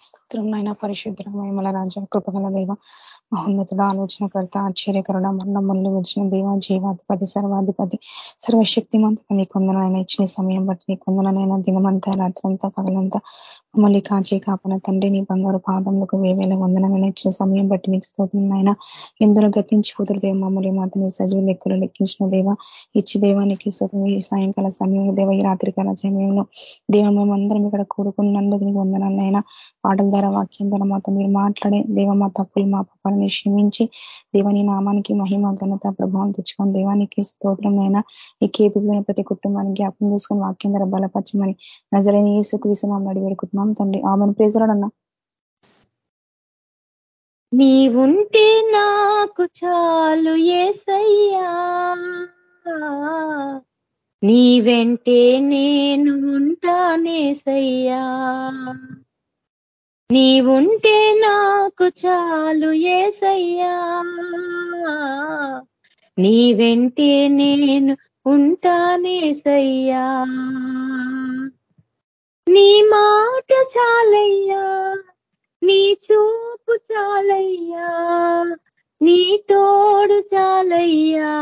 స్తోత్రం నాయన పరిశుద్ధ మహిమల రాజా కృపగల దేవ మహోన్నతుడ ఆలోచనకర్త ఆశ్చర్యకరుడ మరణములు వచ్చిన దేవ జీవాధిపతి సర్వాధిపతి సర్వశక్తిమంతుడు. నీ కొందనైనా ఇచ్చిన సమయం బట్టి నీ కొందనైనా దినమంతా రాత్రంతా పగలంతా మమ్మల్ని కాచే కాపన తండ్రి నీ బంగారు పాదములకు వేవేల వందనమైన ఇచ్చిన సమయం బట్టి నీకు స్తోత్రం ఆయన ఎందరో గతించిపోతురు దేవ మమ్మల్ని మాత్రమే సజీవ లెక్కలు లెక్కించిన దేవ. ఇచ్చి దేవానికి స్తోత్రం ఈ సాయంకాల సమయంలో దేవ ఈ రాత్రికాల సమయంలో దేవ మేమందరం ఇక్కడ కూడుకున్నందుకు నీకు వందనాలైనా పాటల ద్వారా వాక్యం ద్వారా మాతో మీరు మాట్లాడే దేవ మా తప్పులు మా పాపాలని క్షమించి దేవని నామానికి మహిమ ఘనత ప్రభావం తెచ్చుకొని దేవానికి స్తోత్రం అయినా ఈ కేపిపోయిన ప్రతి కుటుంబానికి జ్ఞాపం చేసుకొని వాక్యం ద్వారా బలపరచమని నజరైన ఏసుక్రీస్తున్నాం అడిగి వేడుకుంటున్నాం. తండ్రి ఆమెను ప్రేజరాడన్నా నీవుంటే నాకు చాలు ఏసయ్యా. నీ వెంటే నేను ఉంటానేసయ్యా నీవుంటే నాకు చాలు ఏసయ్యా. నీ వెంటే నేను ఉంటానేసయ్యా నీ మాట చాలయ్యా నీ చూపు చాలయ్యా నీ తోడు చాలయ్యా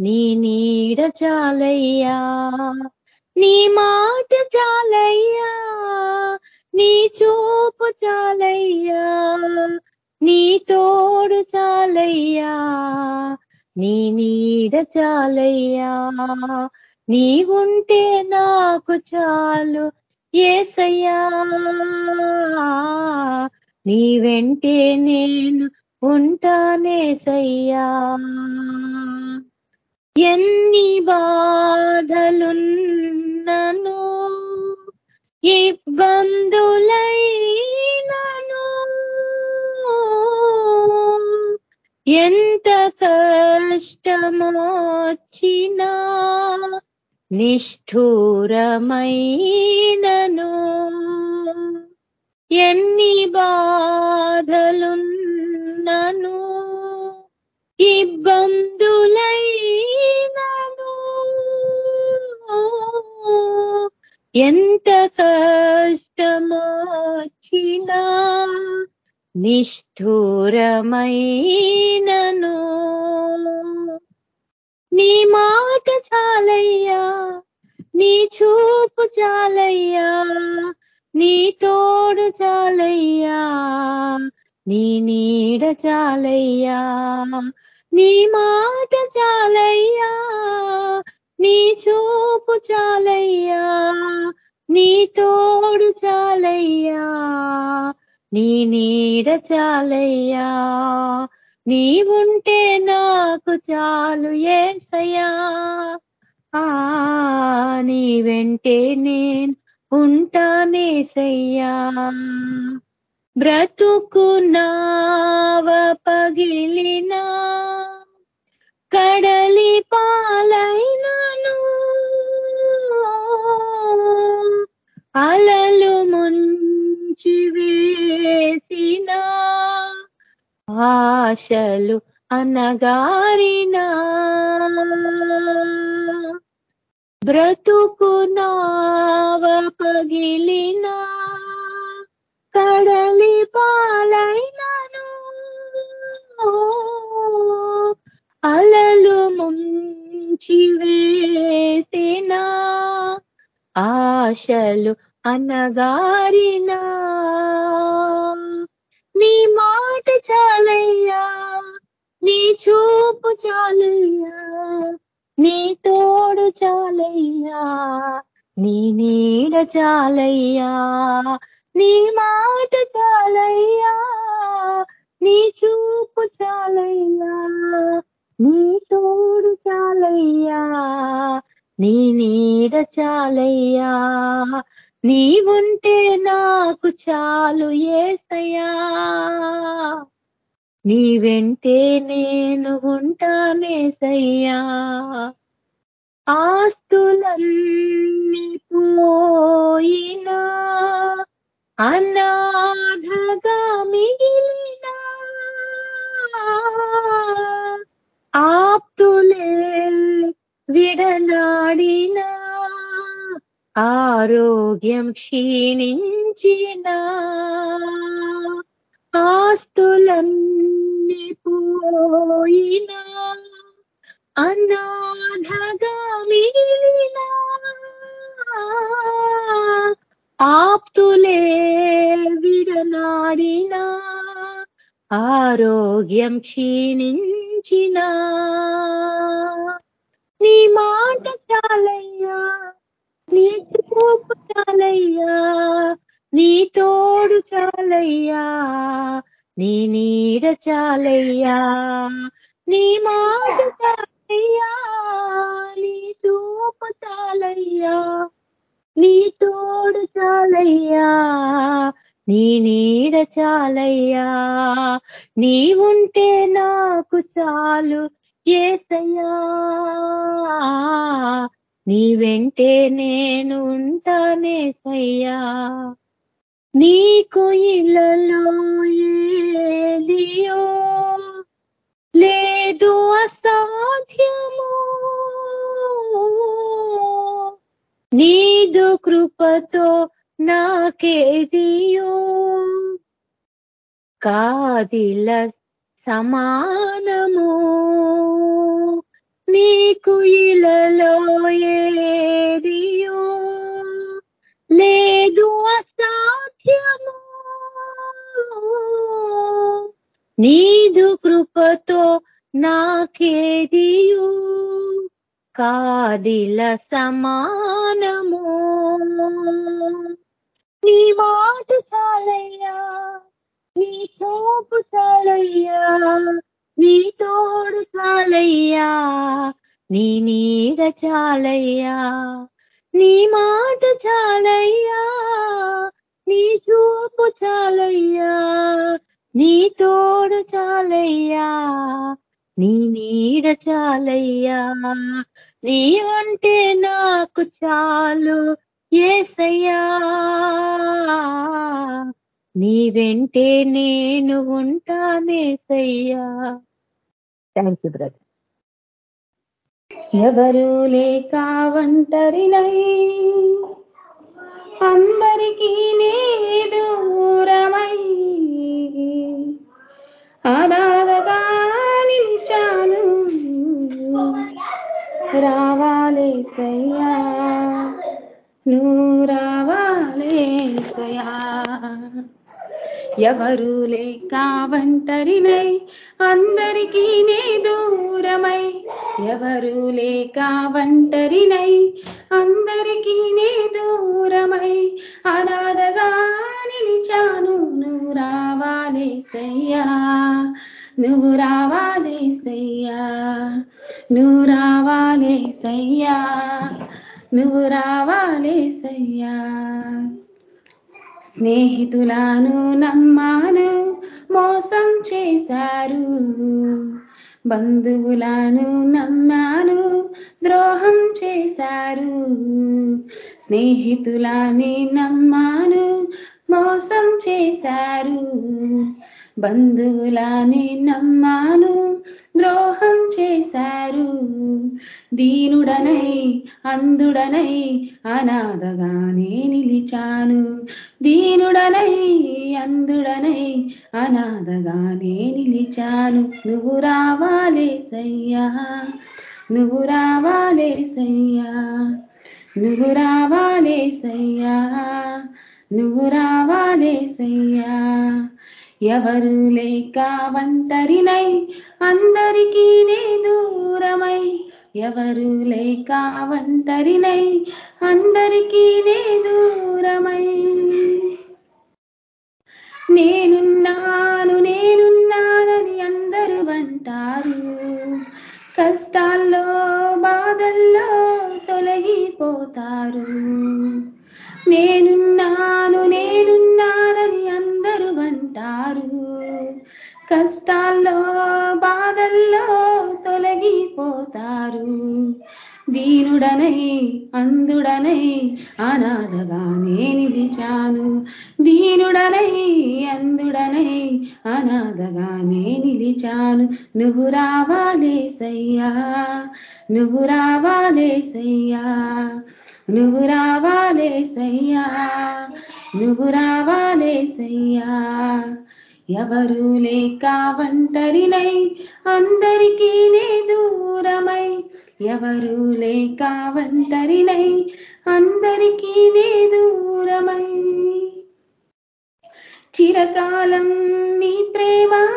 నీ నీడ చాలయ్యా. నీ మాట చాలయ్యా నీ చూపు చాలయ్యా నీ తోడు చాలయ్యా నీ నీడ చాలయ్యా. నీవుంటే నాకు చాలు ఏసయ్యా. నీ వెంటే నేను ఉంటానేసయ్యా ఎన్ని బాధలున్నను ఇబ్బందులైనను ఎంత కష్టమొచ్చినా నిష్ఠూరమైనను. ఎన్ని బాధలున్నను. ఇబ్బందులైనను. ఎంత కష్టమొచ్చినా నిష్ఠూరమైనను. నీ మాట చాలయ్యా నీ చూపు చాలయ్యా నీ తోడు చాలయ్యా నీ నీడ చాలయ్యా నీ మాట చాలయ్యా నీ చూపు చాలయ్యా నీ తోడు చాలయ్యా నీ నీడ చాలయ్యా. నీవుంటే నాకు చాలు ఏసయా ఆ నీ వెంటే నేను ఉంటానేసయ్యా. బ్రతుకున్నావ పగిలినా కడలి పాలైనను. అలలు ముంచి వేసినా ఆశలు అనగారినా బ్రతుకు నావ పగిలినా కడలి పాలైనను. అలలు ముంచి వేసిన ఆశలు అనగారినా నీ మాట చాలయ్యా నీ చూపు చాలయ్యా నీ తోడు చాలయ్యా నీ నీడ చాలయ్యా నీ మాట చాలయ్యా నీ చూపు చాలయ్యా నీ తోడు చాలయ్యా నీ నీడ చాలయ్యా నీవుంటే నాకు చాలు ఏసయా నీ వెంటే నేను ఉంటానేసయ్యా ఆస్తులన్నీ పోయినా అనాథగా మిగిలినా ఆప్తులే విడనాడినా. ఆరోగ్యం క్షీణించిన ఆస్తులన్నీ పోయినా అనాథగా మిగిలిన ఆప్తులే విడనాడిన ఆరోగ్యం క్షీణించిన నీ మాట చాలయ్యా. నీ చూపు చాలయ్యా నీ తోడు చాలయ్యా నీ నీడ చాలయ్యా నీ మాట చాలయ్యా నీ చూపు చాలయ్యా నీ తోడు చాలయ్యా నీ నీడ చాలయ్యా నీ ఉంటే నాకు చాలు ఏసయ్యా. నీ వెంటే నేను ఉంటానే సయ్యా. నీకు ఇళ్ళలో ఏదియో లేదు అసాధ్యము. నీదు కృపతో నాకేదియో. కాదిల సమానము. నీకు ఇలలో ఏదియో లేదు అసాధ్యము. నీదు కృపతో నాకేదియు కాదిల సమానము. నీ మాట చాలయ్యా నీ చూపు చాలయ్యా నీ తోడు చాలయ్యా నీ నీడ చాలయ్యా నీ మాట చాలయ్యా నీ చూపు చాలయ్యా నీ తోడు చాలయ్యా నీ నీడ చాలయ్యా నీ అంటే నాకు చాలు ఏసయ్యా. నీ వెంటే నేను ఉంటానేసయ్యా థ్యాంక్ యూ బ్రదర్ ఎవరు లేక ఒంటరినై అందరికీ నే దూరమై అనాథగా నిలిచాను. రావాలేసయ్యా నువ్వు రావాలేసయ్యా ఎవరు లేక ఒంటరినై? అందరికీ నే దూరమై. ఎవరు లేక ఒంటరినై? అందరికీ నే దూరమై. అనాథగా నిలిచాను నువ్వు రావాలేసయ్యా నువ్వు రావాలేసయ్యా నువ్వు రావాలేసయ్యా నువ్వు రావాలేసయ్యా స్నేహితులను నమ్మాను మోసం చేశారు. బంధువులను నమ్మాను ద్రోహం చేశారు. స్నేహితులని నమ్మాను మోసం చేశారు. బంధువులానే నమ్మాను ద్రోహం చేశారు. దీనుడనై అందుడనై అనాథగానే నిలిచాను. దీనుడనై అందుడనై అనాథగానే నిలిచాను. నువ్వు రావాలేసయ్యా నువ్వు రావాలేసయ్యా నువ్వు రావాలేసయ్యా నువ్వు రావాలేసయ్యా ఎవరు లేక ఒంటరినై అందరికీ నే దూరమై. ఎవరు లేక ఒంటరినై అందరికీ నే దూరమై. నేనున్నాను నేనున్నానని అందరూ అంటారు. కష్టాల్లో బాధల్లో తొలగిపోతారు. నేనున్నాను నేనున్నానని అందరూ అంటారు కష్టాల్లో బాధల్లో తొలగిపోతారు. దీనుడనై అందుడనై అనాథగా నిలిచాను. దీనుడనై అందుడనై అనాథగా నిలిచాను. నువ్వు రావాలేసయ్యా నువ్వు రావాలేసయ్యా నువ్వు రావాలేసయ్యా నువ్వు రావాలేసయ్యా ఎవరు లేక ఒంటరినై అందరికీ నే దూరమై. ఎవరు లేక ఒంటరినై అందరికీ నే దూరమై. చిరకాలం నీ ప్రేమ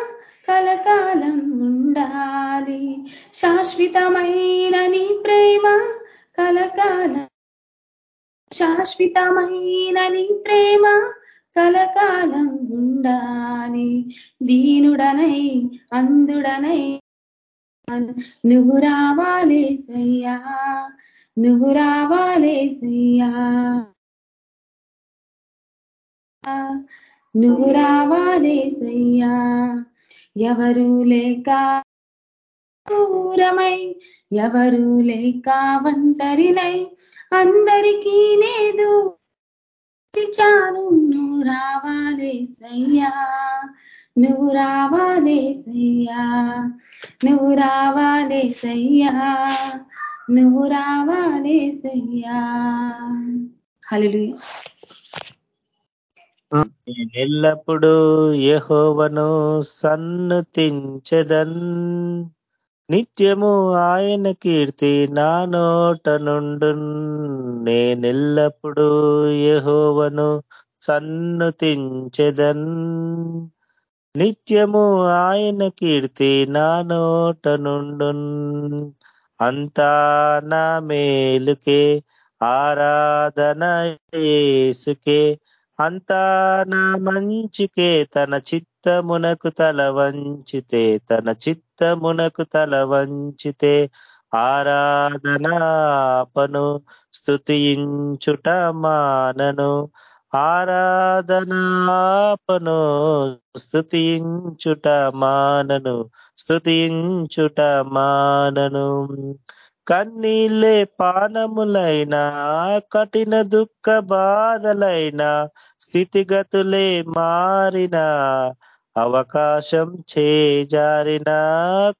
కలకాలం ఉండాలి. శాశ్వతమైన నీ ప్రేమ కలకాలం శాశ్వతమైన నీ ప్రేమ కలకాలం ఉండాలి. దీనుడనై అందుడనై నువ్వు రావాలేసయ్యా నువ్వు రావాలేసయ్యా నువ్వు రావాలేసయ్యా ఎవరు లేక దూరమై ఎవరు లేక ఒంటరినై అందరికీ నేదు చాలు. నువ్వు రావాలేసయ్యా నువ్వు రావాలేసయ్యా నువ్వు రావాలేసయ్యా నువ్వు రావాలేసయ్యా హల్లెలూయా. ఎల్లప్పుడూ యెహోవను సన్నుతించెదన్. నిత్యము ఆయన కీర్తి నా నోట నుండు నేనెల్లప్పుడూ యెహోవను సన్నుతించెదన్. నిత్యము ఆయన కీర్తి నా నోట నుండు అంతా నా మేలుకే ఆరాధన యేసుకే. అంతా నా మంచికే తన చిత్తమునకు తల వంచితే తన చిత్తమునకు తల వంచితే ఆరాధనాపను స్థుతించుట మానను. ఆరాధనాపను స్థుతించుట మానను స్థుతించుట మానను. కన్నీళ్ళే పానములైన కఠిన దుఃఖ బాధలైన స్థితిగతులే మారిన అవకాశం చేజారిన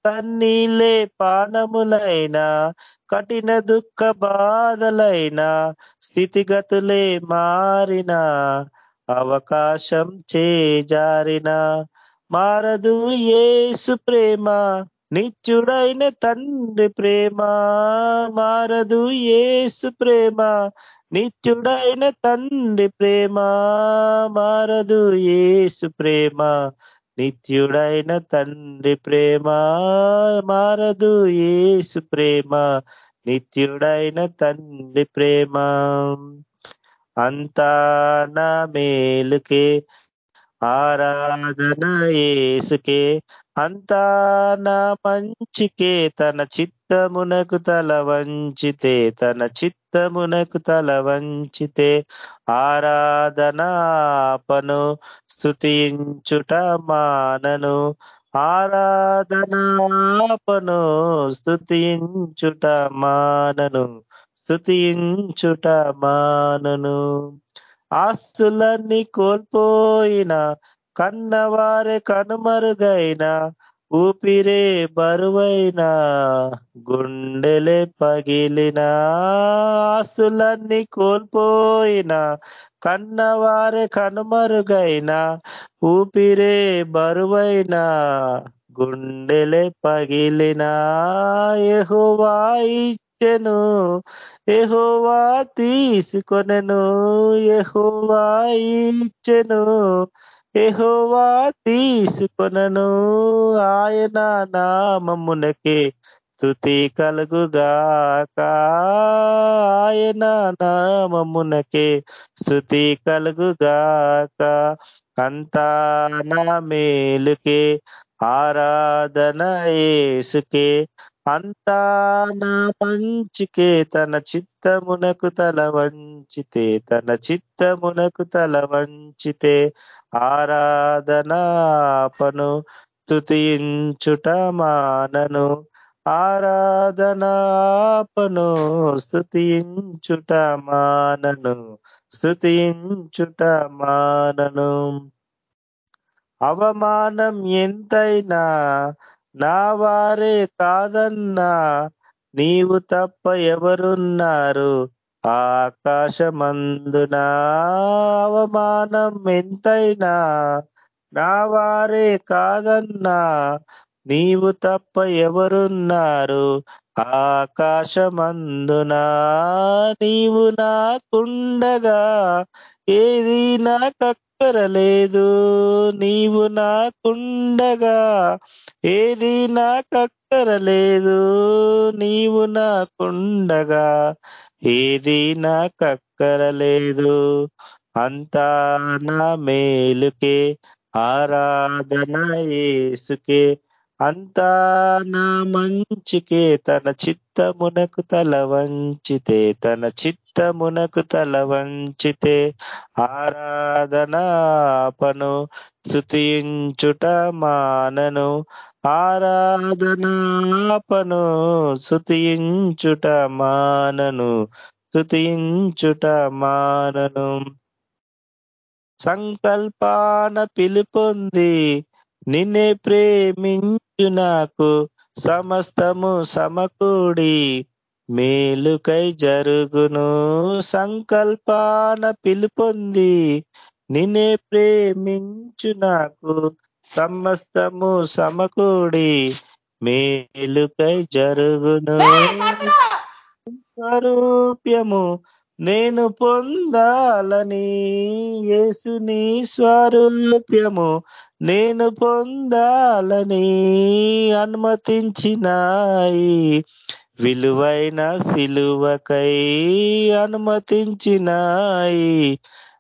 కన్నీలే పానములైన కఠిన దుఃఖ బాధలైన స్థితిగతులే మారిన అవకాశం చేజారిన. మారదు ఏసు ప్రేమ నిత్యుడైన తండ్రి ప్రేమ మారదు ఏసు ప్రేమ. నిత్యుడైన తండ్రి ప్రేమ మారదు ఏసు ప్రేమ. నిత్యుడైన తండ్రి ప్రేమ మారదు ఏసు ప్రేమ. నిత్యుడైన తండ్రి ప్రేమ. అంతా నా మేలుకే ఆరాధన ఏసుకే అంతా నా మంచికే. తన చిత్తమునకు తల వంచితే తన చిత్తమునకు తల వంచితే ఆరాధనాపను స్థుతించుట మానను. ఆరాధనాపను స్థుతించుట మానను స్థుతించుట మానను. ఆస్తులన్నీ కోల్పోయిన కన్నవారే కనుమరుగైన ఊపిరే బరువైన గుండెలే పగిలిన ఆస్తులన్నీ కోల్పోయిన కన్నవారే కనుమరుగైన ఊపిరే బరువైన గుండెలే పగిలిన ఎహువా ఇచ్చెను ఎహోవా తీసుకొనను ఎహోవా ఇచ్చెను ఎహోవా తీసుకొనను ఆయన నామమునకే స్థుతి కలుగుగాక. ఆయన నామమునకే స్థుతి కలుగుగాక. అంతా నా మేలుకే ఆరాధన ఏసుకే అంతా నా పంచికే తన చిత్తమునకు తల వంచితే తన చిత్తమునకు తల వంచితే ఆరాధనాపను స్థుతించుట మానను. ఆరాధనాపను స్థుతించుట మానను స్థుతించుట మానను. అవమానం ఎంతైనా నా వారే కాదన్నా నీవు తప్ప ఎవరున్నారు? ఆకాశమందున అవమానం ఎంతైనా నా వారే కాదన్నా నీవు తప్ప ఎవరున్నారు? ఆకాశమందున నీవు నాకుండగా ఏది నాకక్కరలేదు. నీవు నాకుండగా ఏది నాకక్కరలేదు నీవు నాకుండగా. ఏది నాకక్కరలేదు అంతా నా మేలుకే ఆరాధన ఏసుకే. అంతా నా మంచికే తన చిత్తమునకు తల వంచితే తన చిత్తమునకు తల వంచితే. ఆరాధనాపను స్థుతించుట మానను ఆరాధనాపను స్థుతించుట మానను స్థుతించుట మానను. సంకల్పాన పిలుపొంది నిన్నే ప్రేమించు నాకు సమస్తము సమకూడి మేలుకై జరుగును. సంకల్పాన పిలుపొంది నిన్నే ప్రేమించు నాకు సమస్తము సమకూడి మేలుకై జరుగును. స్వరూప్యము నేను పొందాలని యేసుని స్వరూప్యము నేను పొందాలని అనుమతించినాయి. విలువైన సిలువకై అనుమతించినాయి.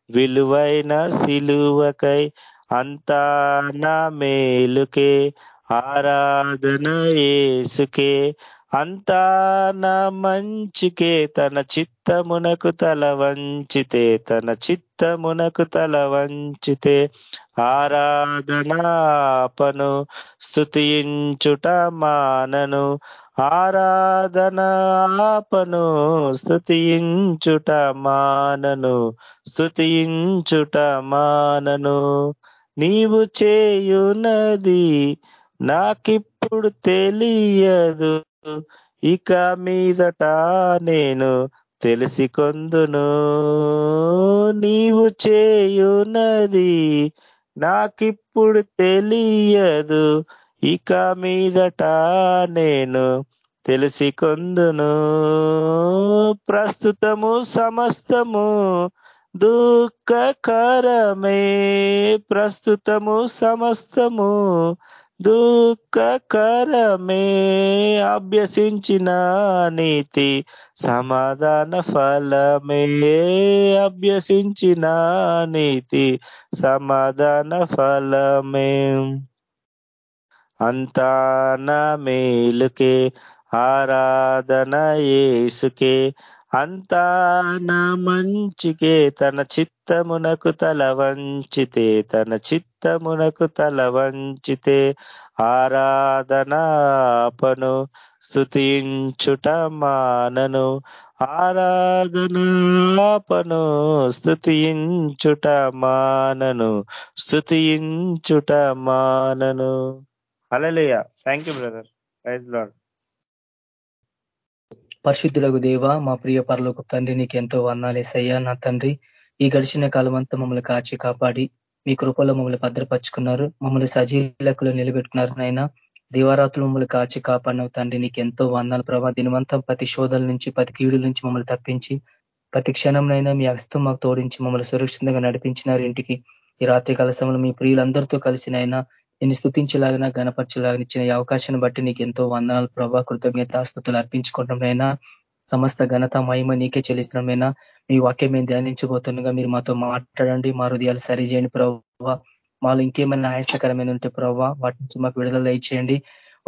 విలువైన సిలువకై అంతా నా మేలుకే ఆరాధన ఏసుకే అంతా నా మంచికే తన చిత్తమునకు తల వంచితే తన చిత్తమునకు తల వంచితే. ఆరాధనాపను స్థుతించుట మానను. ఆరాధనాపను స్థుతించుట మానను స్థుతించుట మానను. నీవు చేయునది నాకిప్పుడు తెలియదు. ఇక మీదట నేను తెలిసి కొందును నీవు చేయునది నాకిప్పుడు తెలియదు. ఇక మీదట నేను తెలిసి కొందును ప్రస్తుతము సమస్తము దుఃఖకరమే ప్రస్తుతము సమస్తము. దుఃఖకరమే అభ్యసించిన నీతి సమాధాన ఫలమే అభ్యసించిన నీతి సమాధాన ఫలమే. అంతా నా మేలుకే ఆరాధన ఏసుకే అంతా నా మంచికే తన చిత్తమునకు తల వంచితే తన చిత్తమునకు తల వంచితే ఆరాధనాపను స్థుతించుట మానను. ఆరాధనాపను స్థుతించుట మానను స్థుతించుట మానను. Hallelujah thank you brother praise Lord పరిశుద్ధులకు దేవ మా ప్రియ పరలోకు తండ్రి నీకు ఎంతో వందాలేసయ్యా నా తండ్రి ఈ గడిచిన కాలం అంతా మమ్మల్ని కాచి కాపాడి మీ కృపలో మమ్మల్ని భద్రపరుచుకున్నారు. మమ్మల్ని సజీలకులు నిలబెట్టుకున్నారు నాయన. దివారాతులు మమ్మల్ని కాచి కాపాడినవు తండ్రి నీకు ఎంతో వందాలు. ప్రభా దినవంతం ప్రతి శోధల నుంచి ప్రతి కీడుల నుంచి మమ్మల్ని తప్పించి ప్రతి క్షణంనైనా మీ అస్తం మాకు తోడించి మమ్మల్ని సురక్షితంగా నడిపించినారు. ఇంటికి ఈ రాత్రి కాల సమయంలో మీ ప్రియులందరితో కలిసినైనా నేను స్థుతించేలాగా గణపరచేలాగా ఇచ్చిన ఈ అవకాశాన్ని బట్టి నీకు ఎంతో వందనాలు ప్రభా. కృతజ్ఞతాస్తుతులు అర్పించుకోవడంనైనా సమస్త ఘనత మహిమ నీకే చెల్లిస్తున్నామైనా మీ వాక్యం మేము ధ్యానించబోతుండగా మీరు మాతో మాట్లాడండి మా హృదయాలు సరిచేయండి ప్రభావ మాలో ఇంకేమైనా ఆయాసకరమైన ఉంటే ప్రభావ వాటి నుంచి మాకు విడుదల దయచేయండి.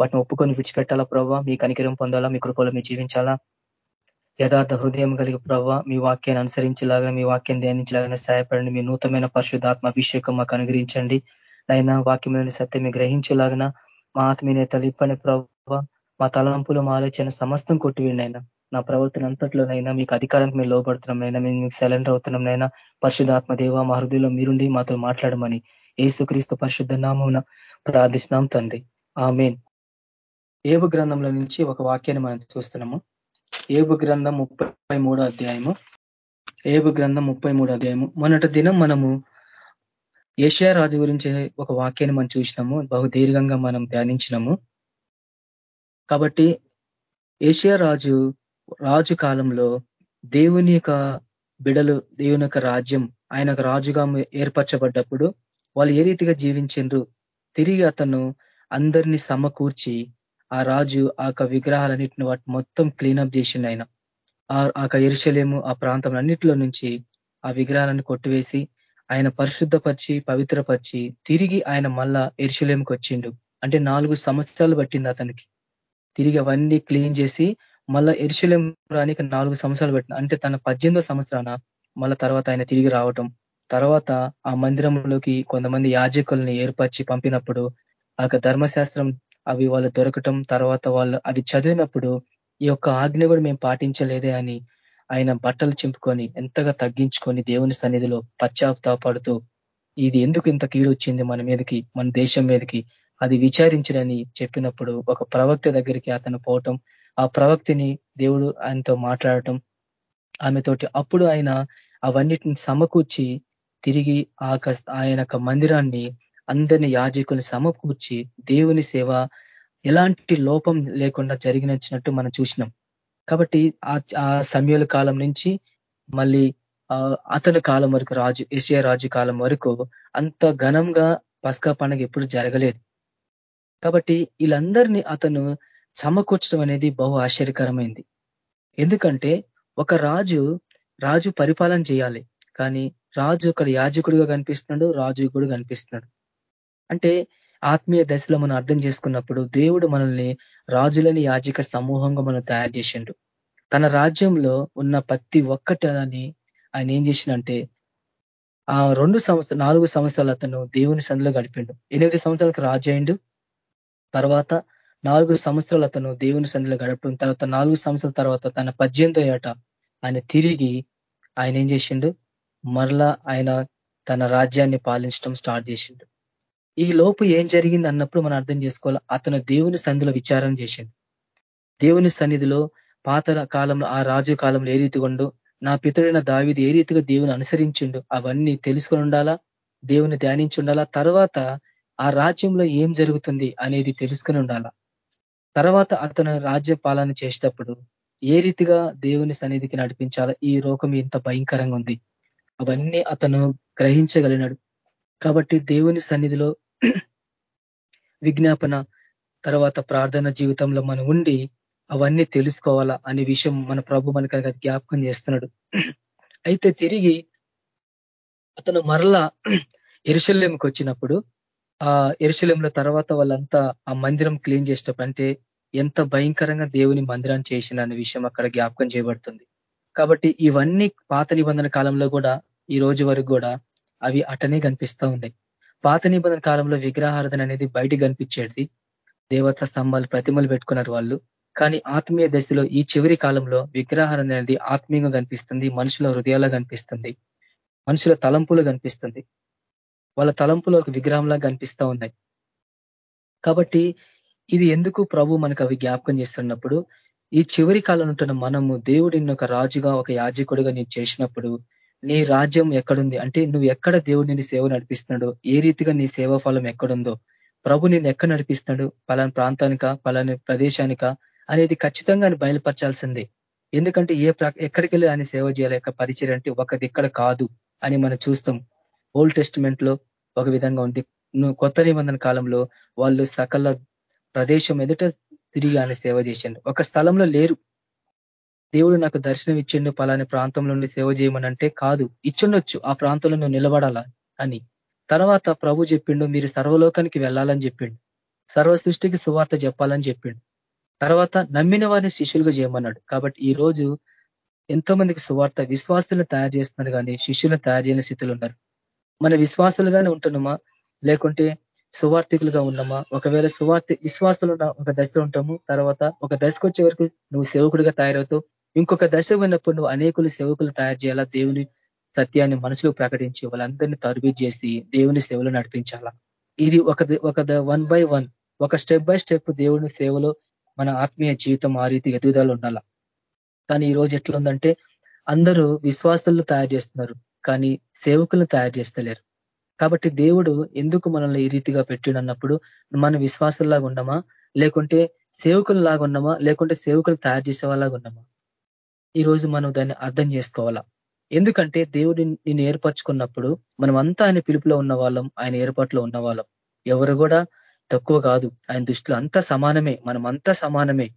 వాటిని ఒప్పుకొని విడిచిపెట్టాలా ప్రభావ మీ కనికరం పొందాలా? మీ కృపలో మీ జీవించాలా? యథార్థ హృదయం కలిగి ప్రభావ మీ వాక్యాన్ని అనుసరించేలాగా మీ వాక్యాన్ని ధ్యానించలాగానే సహాయపడండి. మీ నూతనమైన పరిశుద్ధాత్మ అభిషేకం మాకు అనుగ్రహించండి. నైనా వాక్యంలోని సత్యమే గ్రహించేలాగిన మా ఆత్మీయ తలిపని ప్రభావ మా తలంపులు మా ఆలోచన సమస్తం కొట్టివేయండి నా ప్రవర్తన అంతట్లోనైనా మీకు అధికారానికి మేము లోపడుతున్నాం నైనా మేము మీకు సెలెండర్ అవుతున్నాంనైనా పరిశుధాత్మ దేవ మా హృదయంలో మీరుండి మాతో మాట్లాడమని ఏసుక్రీస్తు పరిశుద్ధ నామం ప్రార్థిస్తున్నాం తండ్రి. ఆ మెయిన్ ఏబు గ్రంథంలో నుంచి ఒక వాక్యాన్ని మనం చూస్తున్నాము. ఏబు గ్రంథం ముప్పై అధ్యాయము. ఏబు గ్రంథం ముప్పై అధ్యాయము. మొన్నటి దినం మనము ఏషియా రాజు గురించి ఒక వాక్యాన్ని మనం చూసినాము. బహు దీర్ఘంగా మనం ధ్యానించినాము. కాబట్టి ఏషియా రాజు రాజు కాలంలో దేవుని యొక్క బిడలు దేవుని యొక్క రాజ్యం ఆయన రాజుగా ఏర్పరచబడ్డప్పుడు వాళ్ళు ఏ రీతిగా జీవించిండ్రు? తిరిగి అతను అందరినీ సమకూర్చి ఆ రాజు ఆ విగ్రహాలన్నింటిని వాటి మొత్తం క్లీనప్ చేసిండు ఆయన. ఆ యొక్క ఎరుశలేము ఆ ప్రాంతం అన్నిటిలో నుంచి ఆ విగ్రహాలను కొట్టివేసి ఆయన పరిశుద్ధపరిచి పవిత్రపరిచి తిరిగి ఆయన మళ్ళా ఎరుశలేంకి వచ్చిండు. అంటే నాలుగు సంవత్సరాలు పట్టింది అతనికి. తిరిగి అవన్నీ క్లీన్ చేసి మళ్ళా ఎరుశలేం రానికి నాలుగు సంవత్సరాలు పెట్టిన అంటే తన పద్దెనిమిదో సంవత్సరాన మళ్ళా తర్వాత ఆయన తిరిగి రావటం. తర్వాత ఆ మందిరంలోకి కొంతమంది యాజకుల్ని ఏర్పరిచి పంపినప్పుడు ఆ ధర్మశాస్త్రం అవి వాళ్ళు దొరకటం తర్వాత వాళ్ళు అది చదివినప్పుడు ఈ యొక్క ఆజ్ఞ కూడా మేము పాటించలేదే అని ఆయన బట్టలు చింపుకొని ఎంతగా తగ్గించుకొని దేవుని సన్నిధిలో పశ్చాత్తాపడుతూ ఇది ఎందుకు ఇంత కీడు వచ్చింది మన మీదకి మన దేశం మీదకి? అది విచారించడని చెప్పినప్పుడు ఒక ప్రవక్త దగ్గరికి అతను పోవటం ఆ ప్రవక్తిని దేవుడు ఆయనతో మాట్లాడటం ఆమెతోటి అప్పుడు ఆయన అవన్నిటిని సమకూర్చి తిరిగి ఆ ఆయన మందిరాన్ని అందరిని యాజకుని సమకూర్చి దేవుని సేవ ఎలాంటి లోపం లేకుండా జరిగినచ్చినట్టు మనం చూసినాం. కాబట్టి ఆ సమయాల కాలం నుంచి మళ్ళీ అతని కాలం వరకు రాజు ఏషియా రాజు కాలం వరకు అంత ఘనంగా పస్కా పండుగ ఎప్పుడు జరగలేదు. కాబట్టి వీళ్ళందరినీ అతను సమకూర్చడం అనేది బహు ఆశ్చర్యకరమైంది. ఎందుకంటే ఒక రాజు రాజు పరిపాలన చేయాలి. కానీ రాజు అక్కడ యాజకుడిగా కనిపిస్తున్నాడు రాజు కూడా కనిపిస్తున్నాడు. అంటే ఆత్మీయ దశలో మనం అర్థం చేసుకున్నప్పుడు దేవుడు మనల్ని రాజులని యాజక సమూహంగా మనం తయారు చేసిండు. తన రాజ్యంలో ఉన్న ప్రతి ఒక్కటని ఆయన ఏం చేసిందంటే ఆ రెండు సంవత్సరాలు నాలుగు సంవత్సరాలు అతను దేవుని సందులో గడిపిండు. ఎనిమిది సంవత్సరాలకు రాజు అయిండు. తర్వాత నాలుగు సంవత్సరాలు అతను దేవుని సందులో గడపడం. తర్వాత నాలుగు సంవత్సరాల తర్వాత తన పద్దెనిమిదో ఏట ఆయన తిరిగి ఆయన ఏం చేసిండు? మరలా ఆయన తన రాజ్యాన్ని పాలించడం స్టార్ట్ చేసిండు. ఈ లోపు ఏం జరిగింది అన్నప్పుడు మనం అర్థం చేసుకోవాలి. అతను దేవుని సన్నిధిలో విచారం చేసింది దేవుని సన్నిధిలో పాత కాలంలో ఆ రాజు కాలంలో ఏ రీతిగా ఉండు నా పితడైన దావిది ఏ రీతిగా దేవుని అనుసరించిండు అవన్నీ తెలుసుకొని ఉండాలా? దేవుని ధ్యానించి ఉండాలా? తర్వాత ఆ రాజ్యంలో ఏం జరుగుతుంది అనేది తెలుసుకొని ఉండాలా? తర్వాత అతను రాజ్య పాలన చేసేటప్పుడు ఏ రీతిగా దేవుని సన్నిధికి నడిపించాలా? ఈ రోగం ఇంత భయంకరంగా ఉంది. అవన్నీ అతను గ్రహించగలిగినాడు. కాబట్టి దేవుని సన్నిధిలో విజ్ఞాపన తర్వాత ప్రార్థన జీవితంలో మనం ఉండి అవన్నీ తెలుసుకోవాలా అనే విషయం మన ప్రభు మనకు జ్ఞాపకం చేస్తున్నాడు. అయితే తిరిగి అతను మరలా ఎరుశల్యంకి వచ్చినప్పుడు ఆ ఎరుశల్యంలో తర్వాత వాళ్ళంతా ఆ మందిరం క్లీన్ చేసేటప్పుడు అంటే ఎంత భయంకరంగా దేవుని మందిరాన్ని చేసిన అనే విషయం అక్కడ జ్ఞాపకం చేయబడుతుంది. కాబట్టి ఇవన్నీ పాత నిబంధన కాలంలో కూడా ఈ రోజు వరకు కూడా అవి అటనే కనిపిస్తూ ఉన్నాయి. పాత నిబంధన కాలంలో విగ్రహారాధన అనేది బయట కనిపించేది. దేవత స్తంభాలు ప్రతిమలు పెట్టుకున్నారు వాళ్ళు. కానీ ఆత్మీయ దశలో ఈ చివరి కాలంలో విగ్రహారాధన అనేది ఆత్మీయంగా కనిపిస్తుంది. మనుషుల హృదయాల్లో కనిపిస్తుంది. మనుషుల తలంపులు కనిపిస్తుంది. వాళ్ళ తలంపులు ఒక విగ్రహంలా కనిపిస్తూ ఉన్నాయి. కాబట్టి ఇది ఎందుకు ప్రభు మనకు అవి జ్ఞాపకం చేస్తున్నప్పుడు ఈ చివరి కాలంలో ఉంటున్న మనము దేవుడిని ఒక రాజుగా ఒక యాజకుడిగా నేను చేసినప్పుడు నీ రాజ్యం ఎక్కడుంది? అంటే నువ్వు ఎక్కడ దేవుడు నీ సేవ నడిపిస్తున్నాడో? ఏ రీతిగా నీ సేవా ఫలం ఎక్కడుందో? ప్రభు నేను ఎక్కడ నడిపిస్తాడు పలాని ప్రాంతానిక? పలాని ప్రదేశానిక? అనేది ఖచ్చితంగా ఆయన బయలుపరచాల్సిందే. ఎందుకంటే ఏ ఎక్కడికి వెళ్ళి ఆయన సేవ చేయాలి? యొక్క పరిచయం అంటే ఒకది ఇక్కడ కాదు అని మనం చూస్తాం. ఓల్డ్ టెస్ట్మెంట్లో ఒక విధంగా ఉంది. కొత్త నిబంధన కాలంలో వాళ్ళు సకల ప్రదేశం ఎదుట తిరిగి ఆయన సేవ చేసిండు ఒక స్థలంలో లేరు. దేవుడు నాకు దర్శనం ఇచ్చిండు పలాని ప్రాంతంలో నుండి సేవ చేయమనంటే కాదు ఇచ్చుండొచ్చు ఆ ప్రాంతంలో నువ్వు నిలబడాలా అని. తర్వాత ప్రభు చెప్పిండు మీరు సర్వలోకానికి వెళ్ళాలని చెప్పిండు సర్వ సృష్టికి సువార్త చెప్పాలని చెప్పిండు. తర్వాత నమ్మిన వారిని శిష్యులుగా చేయమన్నాడు. కాబట్టి ఈ రోజు ఎంతో మందికి సువార్త విశ్వాసులను తయారు చేస్తున్నారు కానీ శిష్యులను తయారు చేయని స్థితిలో ఉన్నారు. మన విశ్వాసులుగానే ఉంటున్నామా? లేకుంటే సువార్థికులుగా ఉన్నామా? ఒకవేళ సువార్థి విశ్వాసులు ఒక దశలో ఉంటాము తర్వాత ఒక దశకు వచ్చే వరకు నువ్వు సేవకుడిగా తయారవుతావు ఇంకొక దశ ఉన్నప్పుడు నువ్వు అనేకులు సేవకులు తయారు చేయాలా? దేవుని సత్యాన్ని మనసులో ప్రకటించి వాళ్ళందరినీ తరబీ చేసి దేవుని సేవలు నడిపించాలా? ఇది ఒక ఒక వన్ బై వన్. ఒక స్టెప్ బై స్టెప్ దేవుని సేవలో మన ఆత్మీయ జీవితం ఆ రీతి ఎదుగుదల ఉండాల? కానీ ఈ రోజు ఎట్లుందంటే అందరూ విశ్వాసులను తయారు చేస్తున్నారు కానీ సేవకులను తయారు చేస్తలేరు. కాబట్టి దేవుడు ఎందుకు మనల్ని ఈ రీతిగా పెట్టిడన్నప్పుడు మన విశ్వాసుల్లాగా ఉన్నామా? లేకుంటే సేవకుల్లాగా ఉన్నామా? లేకుంటే సేవకులు తయారు చేసే వాళ్ళగా ఉన్నామా? ఈ రోజు మనం దాన్ని అర్థం చేసుకోవాలా? ఎందుకంటే దేవుడు నిన్ను ఏర్పరచుకున్నప్పుడు మనం అంతా ఆయన పిలుపులో ఉన్న వాళ్ళం ఆయన ఏర్పాట్లో ఉన్న వాళ్ళం ఎవరు కూడా తక్కువ కాదు. ఆయన దృష్టిలో అంతా సమానమే. మనం అంతా సమానమే.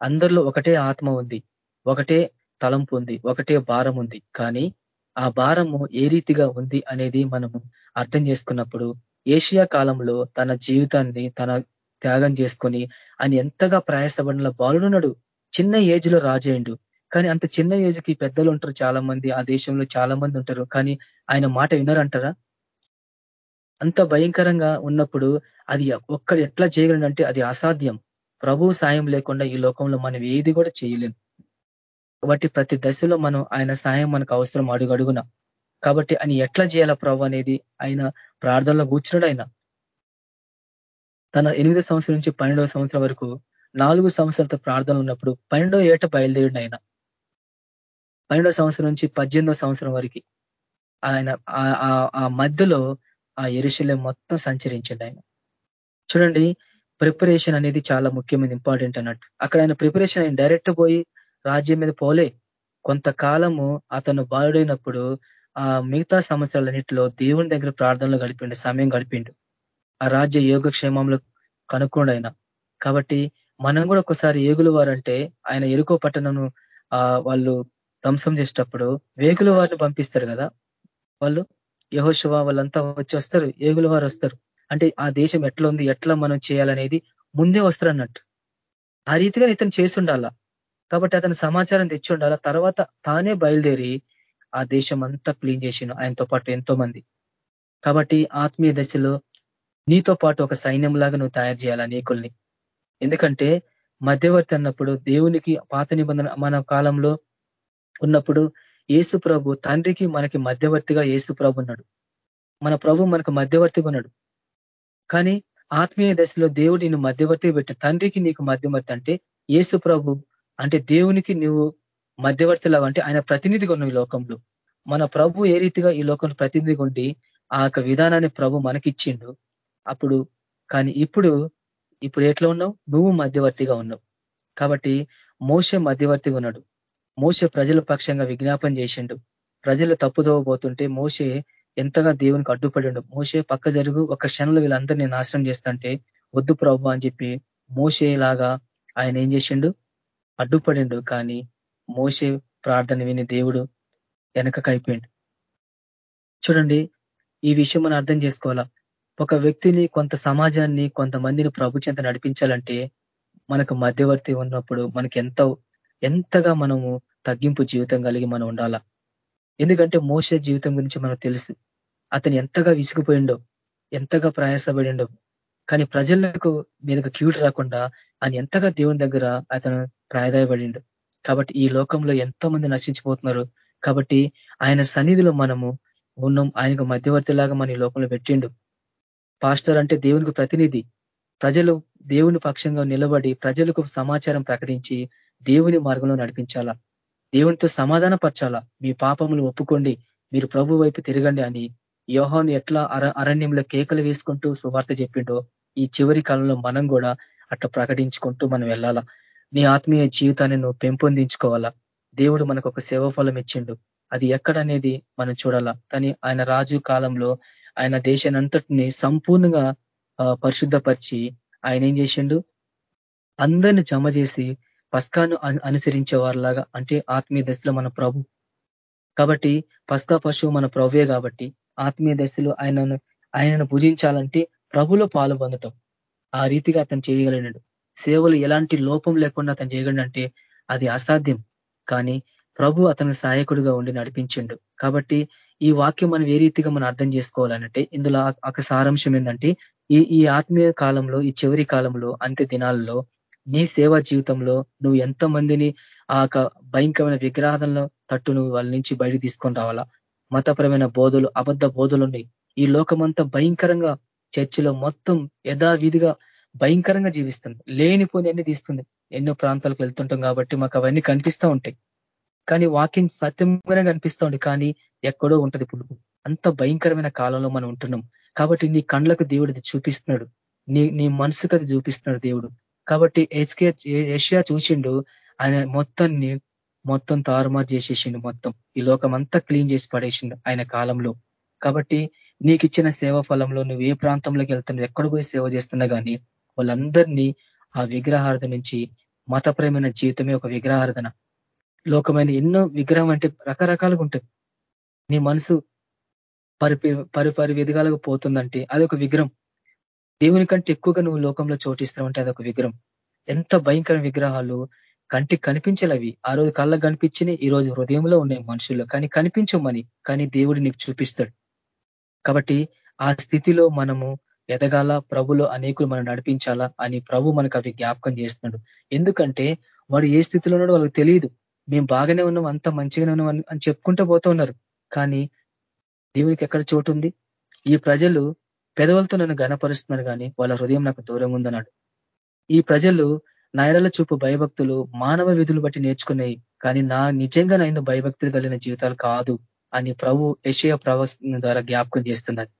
అందరిలో ఒకటే ఆత్మ ఉంది. ఒకటే తలంపు ఉంది. ఒకటే భారం ఉంది. కానీ ఆ భారము ఏ రీతిగా ఉంది అనేది మనము అర్థం చేసుకున్నప్పుడు ఏషియా కాలంలో తన జీవితాన్ని తన త్యాగం చేసుకొని ఆయన ఎంతగా ప్రయాసపడిన బాలుడున్నాడు. చిన్న ఏజ్లో రాజేయండు కానీ అంత చిన్న ఏజ్కి పెద్దలు ఉంటారు చాలా మంది ఆ దేశంలో చాలా మంది ఉంటారు. కానీ ఆయన మాట వినరంటారా? అంత భయంకరంగా ఉన్నప్పుడు అది ఒక్క ఎట్లా చేయగలనంటే అది అసాధ్యం. ప్రభు సాయం లేకుండా ఈ లోకంలో మనం ఏది కూడా చేయలేం. కాబట్టి ప్రతి దశలో మనం ఆయన సాయం మనకు అవసరం అడుగడుగున కాబట్టి ఆయన ఎట్లా చేయాల ప్రభు అనేది ఆయన ప్రార్థనలో కూర్చున్నాడు ఆయన. తన ఎనిమిదో సంవత్సరం నుంచి పన్నెండవ సంవత్సరం వరకు నాలుగు సంవత్సరాలతో ప్రార్థనలు ఉన్నప్పుడు పన్నెండో ఏట బయలుదేరిడు ఆయన. పన్నెండో సంవత్సరం నుంచి పద్దెనిమిదో సంవత్సరం వరకు ఆయన ఆ మధ్యలో ఆ ఎరుశలే మొత్తం సంచరించండి ఆయన. చూడండి ప్రిపరేషన్ అనేది చాలా ముఖ్యమైన ఇంపార్టెంట్ అన్నట్టు. అక్కడ ఆయన ప్రిపరేషన్ ఆయన డైరెక్ట్ పోయి రాజ్యం మీద పోలే. కొంతకాలము అతను బాలుడైనప్పుడు ఆ మిగతా సమస్యలన్నింటిలో దేవుని దగ్గర ప్రార్థనలు గడిపిండు సమయం గడిపిండు. ఆ రాజ్య యోగక్షేమంలో కనుక్కోండి ఆయన. కాబట్టి మనం కూడా ఒకసారి ఏగులు వారంటే ఆయన ఎరుకో పట్టణం వాళ్ళు ధ్వంసం చేసేటప్పుడు వేగుల వారిని పంపిస్తారు కదా. వాళ్ళు యహోశివ వాళ్ళంతా వచ్చి వస్తారు ఏగుల వారు వస్తారు. అంటే ఆ దేశం ఎట్లా ఉంది ఎట్లా మనం చేయాలనేది ముందే వస్తారు అన్నట్టు ఆ రీతిగా ఇతను చేస్తుండాలా. కాబట్టి అతను సమాచారం తెచ్చి ఉండాలా తర్వాత తానే బయలుదేరి ఆ దేశం అంతా క్లీన్ చేసిండు ఆయనతో పాటు ఎంతో మంది కాబట్టి ఆత్మీయ దశలో నీతో పాటు ఒక సైన్యం లాగా నువ్వు తయారు చేయాలి అనేకుల్ని. ఎందుకంటే మధ్యవర్తి అన్నప్పుడు దేవునికి పాత నిబంధన మన కాలంలో ఉన్నప్పుడు ఏసు ప్రభు తండ్రికి మనకి మధ్యవర్తిగా ఏసు ప్రభు ఉన్నాడు. మన ప్రభు మనకు మధ్యవర్తిగా ఉన్నాడు. కానీ ఆత్మీయ దశలో దేవుడు నిన్ను మధ్యవర్తిగా పెట్టి తండ్రికి నీకు మధ్యవర్తి అంటే ఏసు ప్రభు అంటే దేవునికి నువ్వు మధ్యవర్తిలాగా అంటే ఆయన ప్రతినిధిగా ఉన్నావు ఈ లోకంలో. మన ప్రభు ఏ రీతిగా ఈ లోకంలో ప్రతినిధిగా ఉండి ఆ యొక్క విధానాన్ని ప్రభు మనకిచ్చిండు. అప్పుడు కానీ ఇప్పుడు ఇప్పుడు ఎట్లా ఉన్నావు? నువ్వు మధ్యవర్తిగా ఉన్నావు. కాబట్టి మోస మధ్యవర్తిగా ఉన్నాడు. మోసే ప్రజల పక్షంగా విజ్ఞాపన చేసిండు. ప్రజలు తప్పుదోవబోతుంటే మోసే ఎంతగా దేవునికి అడ్డుపడిండు. మోసే పక్క జరుగు ఒక క్షణంలో వీళ్ళందరినీ నాశనం చేస్తుంటే వద్దు ప్రభు అని చెప్పి మోసేలాగా ఆయన ఏం చేసిండు? అడ్డుపడిండు. కానీ మోసే ప్రార్థన విని దేవుడు వెనకకైపోయిండు చూడండి ఈ విషయం మనం అర్థం చేసుకోవాలా? ఒక వ్యక్తిని కొంత సమాజాన్ని కొంతమందిని ప్రభు చెంత నడిపించాలంటే మనకు మధ్యవర్తి ఉన్నప్పుడు మనకి ఎంత ఎంతగా మనము తగ్గింపు జీవితం కలిగి మనం ఉండాలా. ఎందుకంటే మోస జీవితం గురించి మనకు తెలుసు. అతను ఎంతగా విసిగిపోయిండో ఎంతగా ప్రయాసపడిండో కానీ ప్రజలకు మీదకు క్యూట్ రాకుండా ఆయన ఎంతగా దేవుని దగ్గర అతను ప్రాయదాయపడిండు. కాబట్టి ఈ లోకంలో ఎంతో మంది నశించిపోతున్నారు. కాబట్టి ఆయన సన్నిధిలో మనము ఉన్నాం. ఆయనకు మధ్యవర్తిలాగా మన ఈ లోకంలో పెట్టిండు. పాస్టర్ అంటే దేవునికి ప్రతినిధి. ప్రజలు దేవుని పక్షంగా నిలబడి ప్రజలకు సమాచారం ప్రకటించి దేవుని మార్గంలో నడిపించాలా. దేవునితో సమాధాన పరచాలా మీ పాపములు ఒప్పుకోండి. మీరు ప్రభు వైపు తిరగండి అని యోహాను ఎట్లా అరణ్యంలో కేకలు వేసుకుంటూ సువార్త చెప్పిండో ఈ చివరి కాలంలో మనం కూడా అట్లా ప్రకటించుకుంటూ మనం వెళ్ళాలా? నీ ఆత్మీయ జీవితాన్ని నువ్వు పెంపొందించుకోవాలా? దేవుడు మనకు ఒక సేవ ఫలం ఇచ్చిండు. అది ఎక్కడనేది మనం చూడాలా? కానీ ఆయన రాజు కాలంలో ఆయన దేశానంతటిని సంపూర్ణంగా పరిశుద్ధపరిచి ఆయన ఏం చేసిండు? అందరిని జమ చేసి పస్కాను అనుసరించే వారిలాగా అంటే ఆత్మీయ దశలో మన ప్రభు. కాబట్టి పస్కా పశువు మన ప్రభువే కాబట్టి ఆత్మీయ దశలో ఆయనను ఆయనను పూజించాలంటే ప్రభులో పాలు పొందటం. ఆ రీతిగా అతను చేయగలిగినాడు. సేవలు ఎలాంటి లోపం లేకుండా అతను చేయగలంటే అది అసాధ్యం. కానీ ప్రభు అతను సహాయకుడిగా ఉండి నడిపించిండు. కాబట్టి ఈ వాక్యం మనం ఏ రీతిగా మనం అర్థం చేసుకోవాలంటే ఇందులో ఒక సారాంశం ఏంటంటే ఈ ఈ ఆత్మీయ కాలంలో ఈ చివరి కాలంలో అంత్య దినాల్లో నీ సేవా జీవితంలో నువ్వు ఎంత మందిని ఆ భయంకరమైన విగ్రహాలను తట్టు నువ్వు వాళ్ళ నుంచి బయట తీసుకొని రావాలా? మతపరమైన బోధలు అబద్ధ బోధలు ఉన్నాయి. ఈ లోకమంతా భయంకరంగా చర్చిలో మొత్తం యథావిధిగా భయంకరంగా జీవిస్తుంది. లేనిపోని అన్ని తీస్తుంది. ఎన్నో ప్రాంతాలకు వెళ్తుంటాం కాబట్టి మాకు అవన్నీ కనిపిస్తూ ఉంటాయి. కానీ వాక్యం సత్యంగానే కనిపిస్తోంది కానీ ఎక్కడో ఉంటది పులుపు. అంత భయంకరమైన కాలంలో మనం ఉంటున్నాం. కాబట్టి నీ కండ్లకు దేవుడు చూపిస్తున్నాడు. నీ నీ మనసుకు అది చూపిస్తున్నాడు దేవుడు. కాబట్టి హెచ్కే ఏషియా చూసిండు ఆయన మొత్తాన్ని మొత్తం తారుమారు చేసేసిండు మొత్తం. ఈ లోకం అంతా క్లీన్ చేసి పడేసిండు ఆయన కాలంలో. కాబట్టి నీకు ఇచ్చిన సేవ ఫలంలో నువ్వు ఏ ప్రాంతంలోకి వెళ్తున్నావు ఎక్కడ పోయి సేవ చేస్తున్నా కానీ వాళ్ళందరినీ ఆ విగ్రహార్థ నుంచి మతపరమైన జీవితమే ఒక విగ్రహార్థన లోకమైన ఎన్నో విగ్రహం అంటే రకరకాలుగా ఉంటుంది నీ మనసు పరిపరి పరి పరి విధగాలకు పోతుందంటే అది ఒక విగ్రహం. దేవుని కంటే ఎక్కువగా నువ్వు లోకంలో చోటిస్తావంటే అదొక విగ్రహం. ఎంత భయంకర విగ్రహాలు కంటికి కనిపించలేవి ఆ రోజు కళ్ళకు కనిపించినాయి ఈ రోజు హృదయంలో ఉన్నాయి మనుషుల్లో కానీ కనిపించమని కానీ దేవుడు నీకు చూపిస్తాడు. కాబట్టి ఆ స్థితిలో మనము ఎదగాల? ప్రభులో అనేకులు మనం నడిపించాలా? అని ప్రభు మనకు అవి జ్ఞాపకం చేస్తున్నాడు. ఎందుకంటే వాడు ఏ స్థితిలో ఉన్నాడో వాళ్ళకి తెలియదు. మేము బాగానే ఉన్నాం అంత మంచిగానే ఉన్నాం అని చెప్పుకుంటూ పోతూ ఉన్నారు. కానీ దేవునికి ఎక్కడ చోటు ఉంది? ఈ ప్రజలు పెదవులతో నన్ను ఘనపరుస్తున్నారు కానీ వాళ్ళ హృదయం నాకు దూరం ఉందన్నాడు. ఈ ప్రజలు నాయడల చూపు భయభక్తులు మానవ విధులు బట్టి నేర్చుకున్నాయి కానీ నా నిజంగా నైన్ భయభక్తులు కలిగిన జీవితాలు కాదు అని ప్రభు యశయ ప్రవచన ద్వారా జ్ఞాపకం చేస్తున్నారు.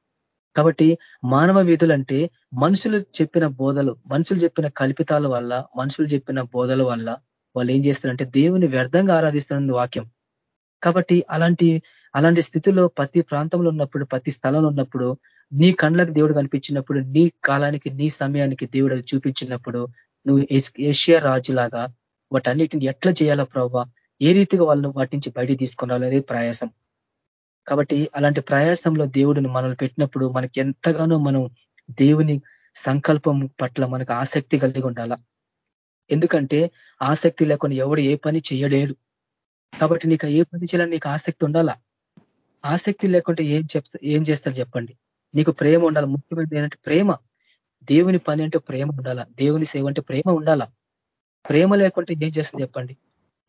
కాబట్టి మానవ విధులంటే మనుషులు చెప్పిన బోధలు మనుషులు చెప్పిన కల్పితాల వల్ల మనుషులు చెప్పిన బోధల వల్ల వాళ్ళు ఏం చేస్తారంటే దేవుని వ్యర్థంగా ఆరాధిస్తున్న వాక్యం. కాబట్టి అలాంటి అలాంటి స్థితిలో ప్రతి ప్రాంతంలో ఉన్నప్పుడు ప్రతి స్థలంలో ఉన్నప్పుడు నీ కండ్లకు దేవుడు కనిపించినప్పుడు నీ కాలానికి నీ సమయానికి దేవుడు అది చూపించినప్పుడు నువ్వు ఏషియా రాజులాగా వాటన్నిటిని ఎట్లా చేయాలా ప్రభావ ఏ రీతిగా వాళ్ళు వాటి నుంచి బయట తీసుకురావాలనేది ప్రయాసం. కాబట్టి అలాంటి ప్రయాసంలో దేవుడిని మనల్ని పెట్టినప్పుడు మనకి ఎంతగానో మనం దేవుని సంకల్పం పట్ల మనకు ఆసక్తి కలిగి ఉండాల? ఎందుకంటే ఆసక్తి లేకుండా ఎవడు ఏ పని చేయలేడు. కాబట్టి నీకు ఏ పని చేయాలని నీకు ఆసక్తి ఉండాలా? ఆసక్తి లేకుంటే ఏం చెప్ ఏం చేస్తారు చెప్పండి? నీకు ప్రేమ ఉండాలి? ముఖ్యమైనది ఏంటంటే ప్రేమ. దేవుని పని అంటే ప్రేమ ఉండాలా? దేవుని సేవ అంటే ప్రేమ ఉండాలా? ప్రేమ లేకుంటే ఏం చేస్తుంది చెప్పండి?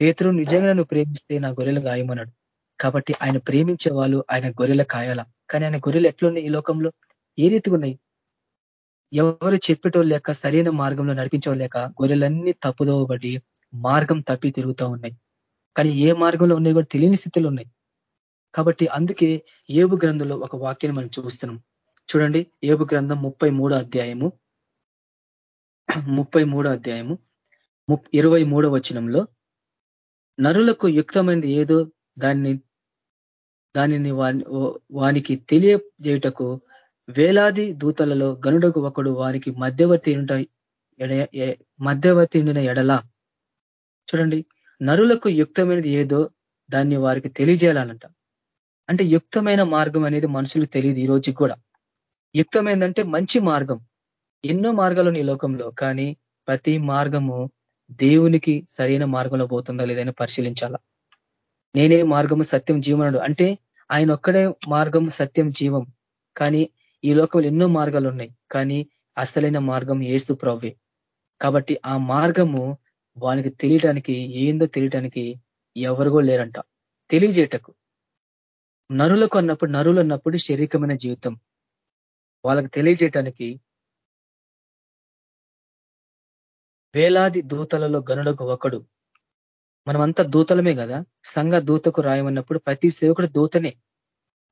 పేతురు నిజంగా నువ్వు ప్రేమిస్తే నా గొర్రెలు గాయమన్నాడు. కాబట్టి ఆయన ప్రేమించే వాళ్ళు ఆయన గొర్రెల కాయాల? కానీ ఆయన గొర్రెలు ఎట్లున్నాయి ఈ లోకంలో? ఏ రీతిగా ఉన్నాయి? ఎవరు చెప్పేటోళ్ళు లేక సరైన మార్గంలో నడిపించలేక గొర్రెలన్నీ తప్పుదోవబడి మార్గం తప్పి తిరుగుతూ ఉన్నాయి. కానీ ఏ మార్గంలో ఉన్నాయి కూడా తెలియని స్థితిలో ఉన్నాయి. కాబట్టి అందుకే ఏబు గ్రంథంలో ఒక వాక్యాన్ని మనం చూస్తున్నాం. చూడండి ఏబు గ్రంథం ముప్పై అధ్యాయము. ముప్పై అధ్యాయము. ఇరవై మూడో వచనంలో నరులకు యుక్తమైనది ఏదో దాన్ని దానిని వానికి తెలియజేయుటకు వేలాది దూతలలో గనుడకు ఒకడు వారికి మధ్యవర్తి మధ్యవర్తి ఎడలా. చూడండి నరులకు యుక్తమైనది ఏదో దాన్ని వారికి తెలియజేయాలనంట. అంటే యుక్తమైన మార్గం అనేది మనుషులకు తెలియదు ఈ రోజుకి కూడా. యుక్తం ఏంటంటే మంచి మార్గం. ఎన్నో మార్గాలు ఈ లోకంలో కానీ ప్రతి మార్గము దేవునికి సరైన మార్గంలో పోతుందా లేదని పరిశీలించాలా? నేనే మార్గము సత్యం జీవనుడు అంటే ఆయన ఒక్కడే మార్గం సత్యం జీవం. కానీ ఈ లోకంలో ఎన్నో మార్గాలు ఉన్నాయి. కానీ అసలైన మార్గం ఏసు ప్రవ్వే కాబట్టి ఆ మార్గము వానికి తెలియటానికి ఏందో తెలియటానికి ఎవరు లేరంట. తెలియజేయటకు. నరులకు అన్నప్పుడు నరులు అన్నప్పుడు శారీరకమైన జీవితం. వాళ్ళకి తెలియజేయటానికి వేలాది దూతలలో గనుడకు ఒకడు. మనమంతా దూతలమే కదా? సంఘ దూతకు రాయమన్నప్పుడు ప్రతి సేవకుడు దూతనే.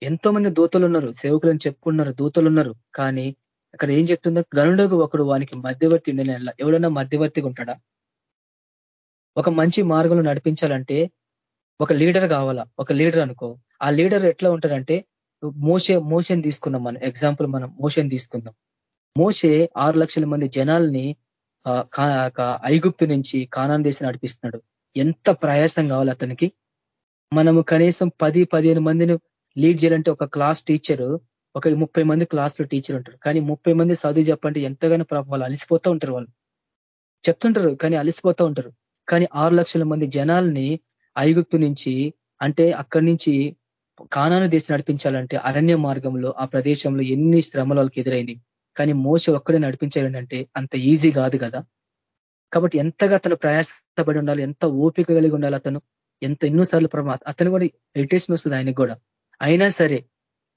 ఎంతో మంది దూతలు ఉన్నారు సేవకులను చెప్పుకున్నారు దూతలు ఉన్నారు కానీ అక్కడ ఏం చెప్తుందో గనుడకు ఒకడు వానికి మధ్యవర్తి ఉండేలా ఎవడన్నా మధ్యవర్తిగా ఉంటాడా? ఒక మంచి మార్గంలో నడిపించాలంటే ఒక లీడర్ కావాలా? ఒక లీడర్ అనుకో. ఆ లీడర్ ఎట్లా ఉంటాడంటే మోసే మోషన్ తీసుకున్నాం మనం. ఎగ్జాంపుల్ మనం మోషన్ తీసుకుందాం. మోసే ఆరు లక్షల మంది జనాల్ని ఐగుప్తు నుంచి కానాన్ దేశం నడిపిస్తున్నాడు. ఎంత ప్రయాసం కావాలి అతనికి? మనము కనీసం పది పదిహేను మందిని లీడ్ చేయాలంటే ఒక క్లాస్ టీచరు ఒక ముప్పై మంది క్లాస్లో టీచర్ ఉంటారు. కానీ ముప్పై మంది చదువు చెప్పంటే ఎంతగానో వాళ్ళు అలిసిపోతూ ఉంటారు వాళ్ళు. చెప్తుంటారు కానీ అలిసిపోతూ ఉంటారు. కానీ ఆరు లక్షల మంది జనాల్ని ఐగుప్తు నుంచి అంటే అక్కడి నుంచి కానాను దేశం నడిపించాలంటే అరణ్య మార్గంలో ఆ ప్రదేశంలో ఎన్ని శ్రమలు వాళ్ళకి ఎదురైనాయి కానీ మోస ఒక్కడే నడిపించాలంటే అంత ఈజీ కాదు కదా? కాబట్టి ఎంతగా అతను ప్రయాసపడి ఉండాలి ఎంత ఓపిక కలిగి ఉండాలి అతను? ఎంత ఎన్నోసార్లు ప్రభు అతను కూడా ఇరిటేషన్ వస్తుంది ఆయనకు కూడా. అయినా సరే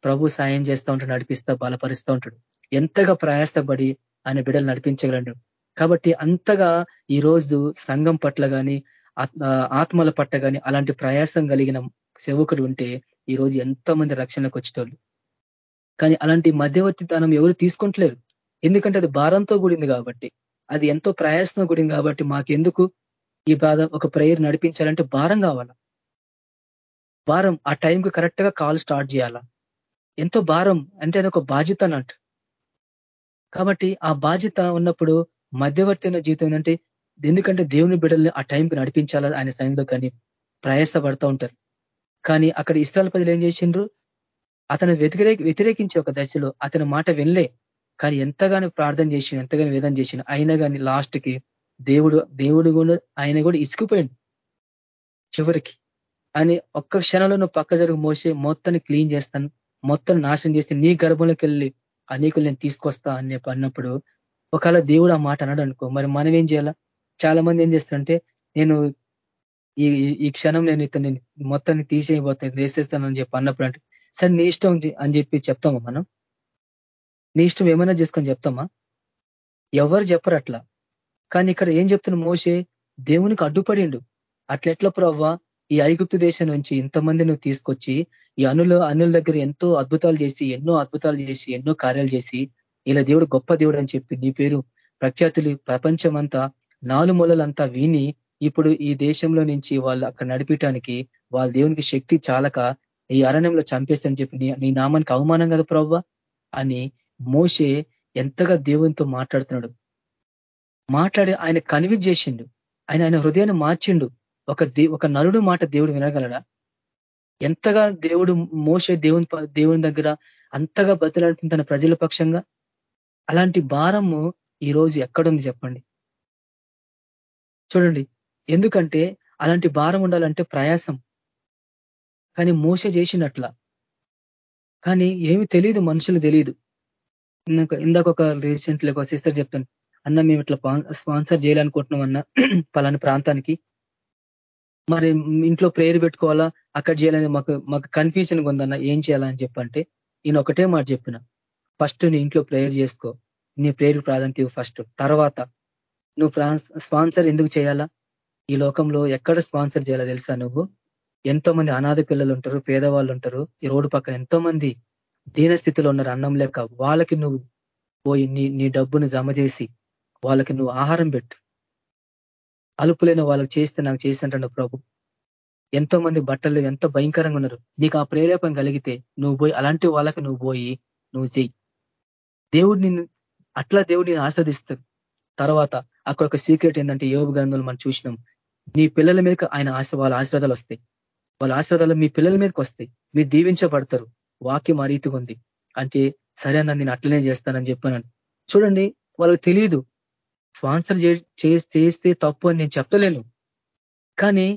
ప్రభు సాయం చేస్తూ ఉంటాడు నడిపిస్తా బలపరుస్తూ ఉంటాడు. ఎంతగా ప్రయాసపడి ఆయన బిడ్డలు నడిపించగలడు. కాబట్టి అంతగా ఈ రోజు సంఘం పట్ల కానీ ఆత్మల పట్ల కానీ అలాంటి ప్రయాసం కలిగిన సేవకుడు ఉంటే ఈ రోజు ఎంతో మంది రక్షణకు వచ్చేటోళ్ళు. కానీ అలాంటి మధ్యవర్తితనం ఎవరు తీసుకుంటలేరు. ఎందుకంటే అది భారంతో కూడింది కాబట్టి. అది ఎంతో ప్రయాసంతో కూడింది కాబట్టి మాకెందుకు ఈ బాధ? ఒక ప్రేయర్ నడిపించాలంటే భారం కావాలా? భారం ఆ టైంకి కరెక్ట్గా కాల్ స్టార్ట్ చేయాలా? ఎంతో భారం అంటే అది ఒక బాధ్యత అన్నట్టు. కాబట్టి ఆ బాధ్యత ఉన్నప్పుడు మధ్యవర్తి ఉన్న జీవితం ఏంటంటే ఎందుకంటే దేవుని బిడ్డల్ని ఆ టైంకి నడిపించాలా? ఆయన సైన్లో కానీ ప్రయాస పడుతూ ఉంటారు. కానీ అక్కడ ఇస్రాయల్ ప్రజలు ఏం చేసిండ్రు? అతను వ్యతిరేక వ్యతిరేకించే ఒక దశలో అతని మాట వినలే. కానీ ఎంతగానో ప్రార్థన చేసి ఎంతగానో వేదన చేసిన అయినా కానీ లాస్ట్కి దేవుడు దేవుడు కూడా ఆయన కూడా ఇసుకుపోయింది చివరికి అని ఒక్క క్షణంలో నువ్వు పక్క జరుగు మోసే మొత్తాన్ని క్లీన్ చేస్తాను మొత్తం నాశనం చేసి నీ గర్భంలోకి వెళ్ళి అనేకులు నేను తీసుకొస్తా అని అన్నప్పుడు ఒకవేళ దేవుడు ఆ మాట అన్నాడు అనుకో మరి మనం ఏం చేయాలా? చాలా మంది ఏం చేస్తారంటే నేను ఈ ఈ క్షణం నేను ఇతని మొత్తాన్ని తీసేయబోతాను వేసేస్తానని చెప్పి అన్నప్పుడు అంటే సరే నీ ఇష్టం అని చెప్పి చెప్తామా మనం? నీ ఇష్టం ఏమైనా చేసుకొని చెప్తామా? ఎవరు చెప్పరు అట్లా. కానీ ఇక్కడ ఏం చెప్తున్న మోసే దేవునికి అడ్డుపడిండు. అట్లెట్లా ప్రవ్వా? ఈ ఐగుప్తు దేశం నుంచి ఇంతమంది నువ్వు తీసుకొచ్చి ఈ అనుల అనుల దగ్గర ఎంతో అద్భుతాలు చేసి ఎన్నో అద్భుతాలు చేసి ఎన్నో కార్యాలు చేసి ఇలా దేవుడు గొప్ప దేవుడు అని చెప్పి నీ పేరు ప్రఖ్యాతులు ప్రపంచమంతా నాలుగు మూలలంతా విని ఇప్పుడు ఈ దేశంలో నుంచి వాళ్ళు అక్కడ నడిపించడానికి వాళ్ళ దేవునికి శక్తి చాలక ఈ అరణ్యంలో చంపేస్తని చెప్పి నీ నామానికి అవమానం కదా ప్రవ్వ? అని మోసే ఎంతగా దేవునితో మాట్లాడుతున్నాడు. మాట్లాడి ఆయన కన్విన్స్ చేసిండు. ఆయన ఆయన హృదయాన్ని మార్చిండు. ఒక ఒక నరుడు మాట దేవుడు వినగలడా? ఎంతగా దేవుడు మోసే దేవుని దేవుని దగ్గర అంతగా బతులాడుతుంది తన ప్రజల పక్షంగా? అలాంటి భారము ఈరోజు ఎక్కడుంది చెప్పండి. చూడండి ఎందుకంటే అలాంటి భారం ఉండాలంటే ప్రయాసం. కానీ మోస చేసినట్ల. కానీ ఏమి తెలియదు మనుషులు తెలియదు ఇందాక ఒక రీసెంట్ ఒక సిస్టర్ చెప్తాను అన్న మేము ఇట్లా స్పాన్సర్ చేయాలనుకుంటున్నాం అన్న పలాని ప్రాంతానికి. మరి ఇంట్లో ప్రేయర్ పెట్టుకోవాలా? అక్కడ చేయాలని మాకు మాకు కన్ఫ్యూజన్ ఉందన్న ఏం చేయాలని చెప్పంటే నేను ఒకటే మాట చెప్పిన. ఫస్ట్ నీ ఇంట్లో ప్రేయర్ చేసుకో. నీ ప్రేయర్ ప్రాధాన్యత ఫస్ట్. తర్వాత నువ్వు స్పాన్సర్ ఎందుకు చేయాలా? ఈ లోకంలో ఎక్కడ స్పాన్సర్ చేయాలో తెలుసా నువ్వు? ఎంతో మంది అనాథ పిల్లలు ఉంటారు పేదవాళ్ళు ఉంటారు ఈ రోడ్డు పక్కన ఎంతో మంది దీన స్థితిలో ఉన్నారు. అన్నం లేక వాళ్ళకి నువ్వు పోయి నీ నీ డబ్బును జమ చేసి వాళ్ళకి నువ్వు ఆహారం పెట్టు. అలుపు లేని వాళ్ళకి చేస్తే నాకు చేసినట్టు ప్రభు. ఎంతో మంది బట్టలు ఎంత భయంకరంగా ఉన్నారు. నీకు ఆ ప్రేరేపణ కలిగితే నువ్వు పోయి అలాంటి వాళ్ళకి నువ్వు పోయి నువ్వు చెయ్యి. దేవుడు నిన్ను అట్లా దేవుడు నేను ఆస్వాదిస్తాడు. తర్వాత అక్కడ ఒక సీక్రెట్ ఏంటంటే యోగ గ్రంథంలో మనం చూసినాం. నీ పిల్లల మీదకి ఆయన ఆశ వాళ్ళ ఆశీర్వాదాలు వస్తాయి. వాళ్ళ ఆశీర్వాదాలు మీ పిల్లల మీదకి వస్తాయి. మీరు దీవించబడతారు. వాక్యం ఆ రీతిగా ఉంది. అంటే సరే అన్న నేను అట్లనే చేస్తానని చెప్పాను చూడండి వాళ్ళకి తెలియదు స్పాన్సర్ చేస్తే తప్పు అని నేను చెప్పలేను. కానీ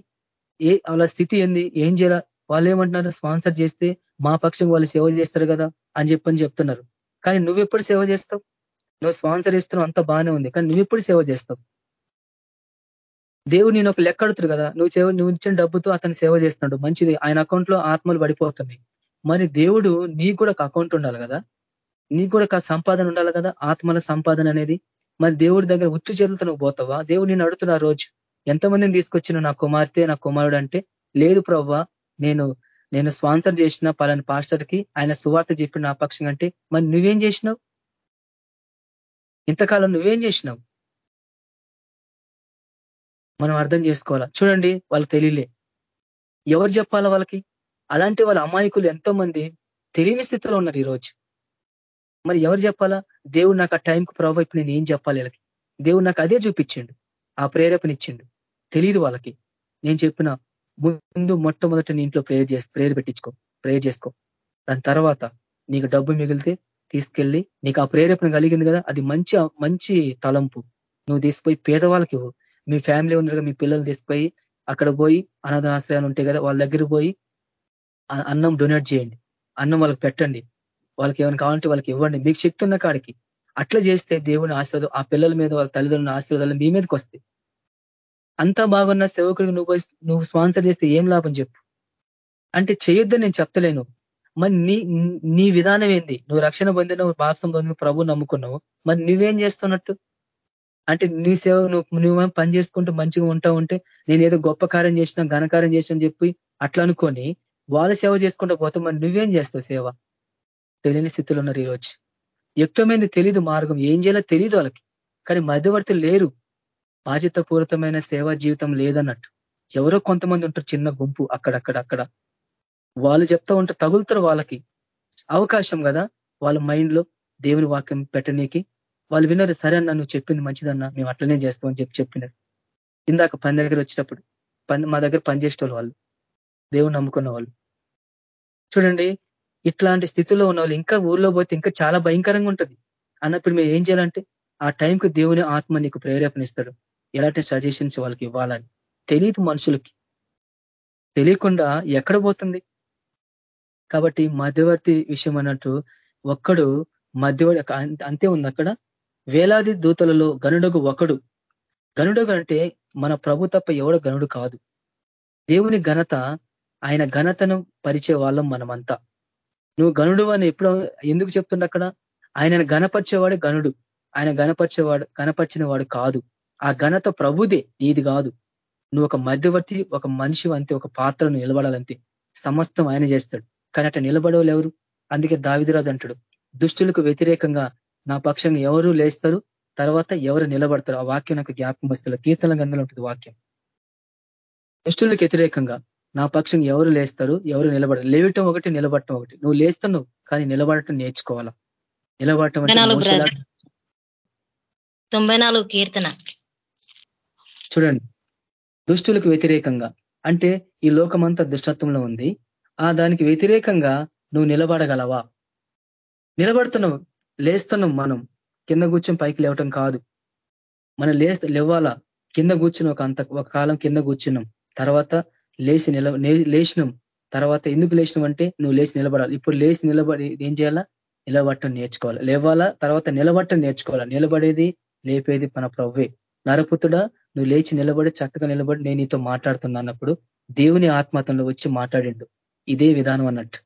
ఏ వాళ్ళ స్థితి ఏంది? ఏం చేయాల? వాళ్ళు ఏమంటున్నారు? స్పాన్సర్ చేస్తే మా పక్షం వాళ్ళు సేవ చేస్తారు కదా అని చెప్పని చెప్తున్నారు. కానీ నువ్వెప్పుడు సేవ చేస్తావు? నువ్వు స్పాన్సర్ ఇస్తున్నావు అంత బాగానే ఉంది. కానీ నువ్వెప్పుడు సేవ చేస్తావు? దేవుడు నేను ఒక లెక్క అడుగుతాడు కదా. నువ్వు సేవ నువ్వు ఇచ్చిన డబ్బుతో అతను సేవ చేస్తున్నాడు. మంచిది. ఆయన అకౌంట్లో ఆత్మలు పడిపోతున్నాయి. మరి దేవుడు నీకు కూడా ఒక అకౌంట్ ఉండాలి కదా? నీకు కూడా ఒక సంపాదన ఉండాలి కదా? ఆత్మల సంపాదన అనేది? మరి దేవుడి దగ్గర ఉచ్చు చేతులతో నువ్వు పోతావా? దేవుడు నేను అడుగుతున్నా రోజు ఎంతమందిని తీసుకొచ్చిన నా కుమార్తె నా కుమారుడు అంటే లేదు ప్రవ్వా నేను నేను స్పాన్సర్ చేసిన పలాని పాస్టర్కి ఆయన సువార్త చెప్పిన నా పక్షం అంటే మరి నువ్వేం చేసినావు? ఇంతకాలం నువ్వేం చేసినావు? మనం అర్థం చేసుకోవాలా? చూడండి వాళ్ళకి తెలియలే. ఎవరు చెప్పాలా వాళ్ళకి? అలాంటి వాళ్ళ అమాయకులు ఎంతో మంది తెలియని స్థితిలో ఉన్నారు ఈరోజు. మరి ఎవరు చెప్పాలా? దేవుడు నాకు ఆ టైంకు ప్రభావ ఇప్పుడు నేను ఏం చెప్పాలి వీళ్ళకి? దేవుడు నాకు అదే చూపించిండు. ఆ ప్రేరేపణ ఇచ్చిండు తెలియదు వాళ్ళకి. నేను చెప్పిన ముందు మొట్టమొదట నీ ఇంట్లో ప్రేయర్ చేసి ప్రేయర్ పెట్టించుకో ప్రేయర్ చేసుకో. దాని తర్వాత నీకు డబ్బు మిగిలితే తీసుకెళ్ళి నీకు ఆ ప్రేరేపణ కలిగింది కదా అది మంచి మంచి తలంపు. నువ్వు తీసుకుపోయి పేదవాళ్ళకి మీ ఫ్యామిలీ ఉన్నారు మీ పిల్లలు తీసుకుపోయి అక్కడ పోయి అనాథ ఆశ్రయాలు ఉంటాయి కదా వాళ్ళ దగ్గర పోయి అన్నం డొనేట్ చేయండి. అన్నం వాళ్ళకి పెట్టండి. వాళ్ళకి ఏమైనా కావాలంటే వాళ్ళకి ఇవ్వండి. మీకు శక్తి ఉన్న కాడికి. అట్లా చేస్తే దేవుని ఆశీర్వాదం ఆ పిల్లల మీద వాళ్ళ తల్లిదండ్రుల ఆశీర్వాదాలు మీ మీదకి వస్తాయి. అంతా బాగున్న సేవకుడికి నువ్వు నువ్వు స్పాన్సర్ చేస్తే ఏం లాభం చెప్పు. అంటే చేయొద్దని నేను చెప్తలేను మరి నీ నీ విధానం ఏంది? నువ్వు రక్షణ పొందిన బాప్సం పొందిన ప్రభు నమ్ముకున్నావు. మరి నువ్వేం చేస్తున్నట్టు? అంటే నీ సేవ నువ్వు నువ్వు పని చేసుకుంటూ మంచిగా ఉంటా ఉంటే నేను ఏదో గొప్ప కార్యం చేసినా ఘనకార్యం చేసిన చెప్పి అట్లా అనుకొని వాళ్ళ సేవ చేసుకుంటూ పోతే మరి నువ్వేం చేస్తావు సేవ? తెలియని స్థితిలో ఉన్నారు ఈరోజు. ఎక్కువమైంది తెలీదు మార్గం. ఏం చేయాలో తెలియదు వాళ్ళకి. కానీ మధ్యవర్తులు లేరు. బాధ్యతపూరితమైన సేవా జీవితం లేదన్నట్టు. ఎవరో కొంతమంది ఉంటారు చిన్న గుంపు అక్కడక్కడ అక్కడ వాళ్ళు చెప్తా ఉంటారు తగులుతారు వాళ్ళకి. అవకాశం కదా వాళ్ళ మైండ్లో దేవుని వాక్యం పెట్టనీకి. వాళ్ళు విన్నారు సరే అన్న నువ్వు చెప్పింది మంచిదన్నా మేము అట్లనే చేస్తామని చెప్పి చెప్పినారు ఇందాక పని దగ్గర వచ్చినప్పుడు పని మా దగ్గర పనిచేసేటోళ్ళు వాళ్ళు దేవుని నమ్ముకున్న వాళ్ళు. చూడండి ఇట్లాంటి స్థితిలో ఉన్న వాళ్ళు ఇంకా ఊర్లో పోతే ఇంకా చాలా భయంకరంగా ఉంటుంది. అన్నప్పుడు మేము ఏం చేయాలంటే ఆ టైంకి దేవుని ఆత్మ నీకు ప్రేరేపణిస్తాడు ఎలాంటి సజెషన్స్ వాళ్ళకి ఇవ్వాలని. తెలియదు మనుషులకి. తెలియకుండా ఎక్కడ పోతుంది? కాబట్టి మధ్యవర్తి విషయం అన్నట్టు ఒక్కడు మధ్యవర్తి అంతే ఉంది అక్కడ. వేలాది దూతలలో గనుడగు ఒకడు. గనుడగు అంటే మన ప్రభు తప్ప ఎవడ గనుడు కాదు. దేవుని ఘనత ఆయన ఘనతను పరిచే వాళ్ళం మనమంతా. నువ్వు గనుడు అని ఎప్పుడు ఎందుకు చెప్తుండ అక్కడ? ఆయనను గణపరిచేవాడు గనుడు. ఆయన గణపరిచేవాడు గణపరిచిన వాడు కాదు. ఆ ఘనత ప్రభుదే నీది కాదు. నువ్వు ఒక మధ్యవర్తి ఒక మనిషి అంతే ఒక పాత్రను నిలబడాలంతే. సమస్తం ఆయన చేస్తాడు. కానీ అట్లా నిలబడవలు ఎవరు? అందుకే దావిదిరాజు అంటాడు. దుష్టులకు వ్యతిరేకంగా నా పక్షంగా ఎవరు లేస్తారు? తర్వాత ఎవరు నిలబడతారు? ఆ వాక్యం నాకు జ్ఞాపకం వస్తుంది కీర్తన గంధంలో ఉంటుంది వాక్యం. దుష్టులకు వ్యతిరేకంగా నా పక్షం ఎవరు లేస్తారు? ఎవరు నిలబడరు. లేవటం ఒకటి నిలబడటం ఒకటి. నువ్వు లేస్తున్నావు కానీ నిలబడటం నేర్చుకోవాలా? నిలబడటం తొంభై నాలుగు కీర్తన. చూడండి. దుష్టులకు వ్యతిరేకంగా అంటే ఈ లోకమంతా దుష్టత్వంలో ఉంది. ఆ దానికి వ్యతిరేకంగా నువ్వు నిలబడగలవా? నిలబడుతున్నావు. లేస్తున్నాం మనం కింద కూర్చొని పైకి లేవటం కాదు. మనం లే లేవాలా? కింద కూర్చుని ఒక అంత ఒక కాలం కింద కూర్చున్నాం. తర్వాత లేచి నిల లేచినాం. తర్వాత ఎందుకు లేచినాం అంటే నువ్వు లేచి నిలబడాలి. ఇప్పుడు లేచి నిలబడి ఏం చేయాలా? నిలబట్టం నేర్చుకోవాలి. లేవాలా? తర్వాత నిలబట్టం నేర్చుకోవాలా. నిలబడేది లేపేది మన ప్రవ్వే. నరపుతుడా నువ్వు లేచి నిలబడి చక్కగా నిలబడి నేను నీతో మాట్లాడుతున్నప్పుడు దేవుని ఆత్మతంలో వచ్చి మాట్లాడిండు. ఇదే విధానం అన్నట్టు.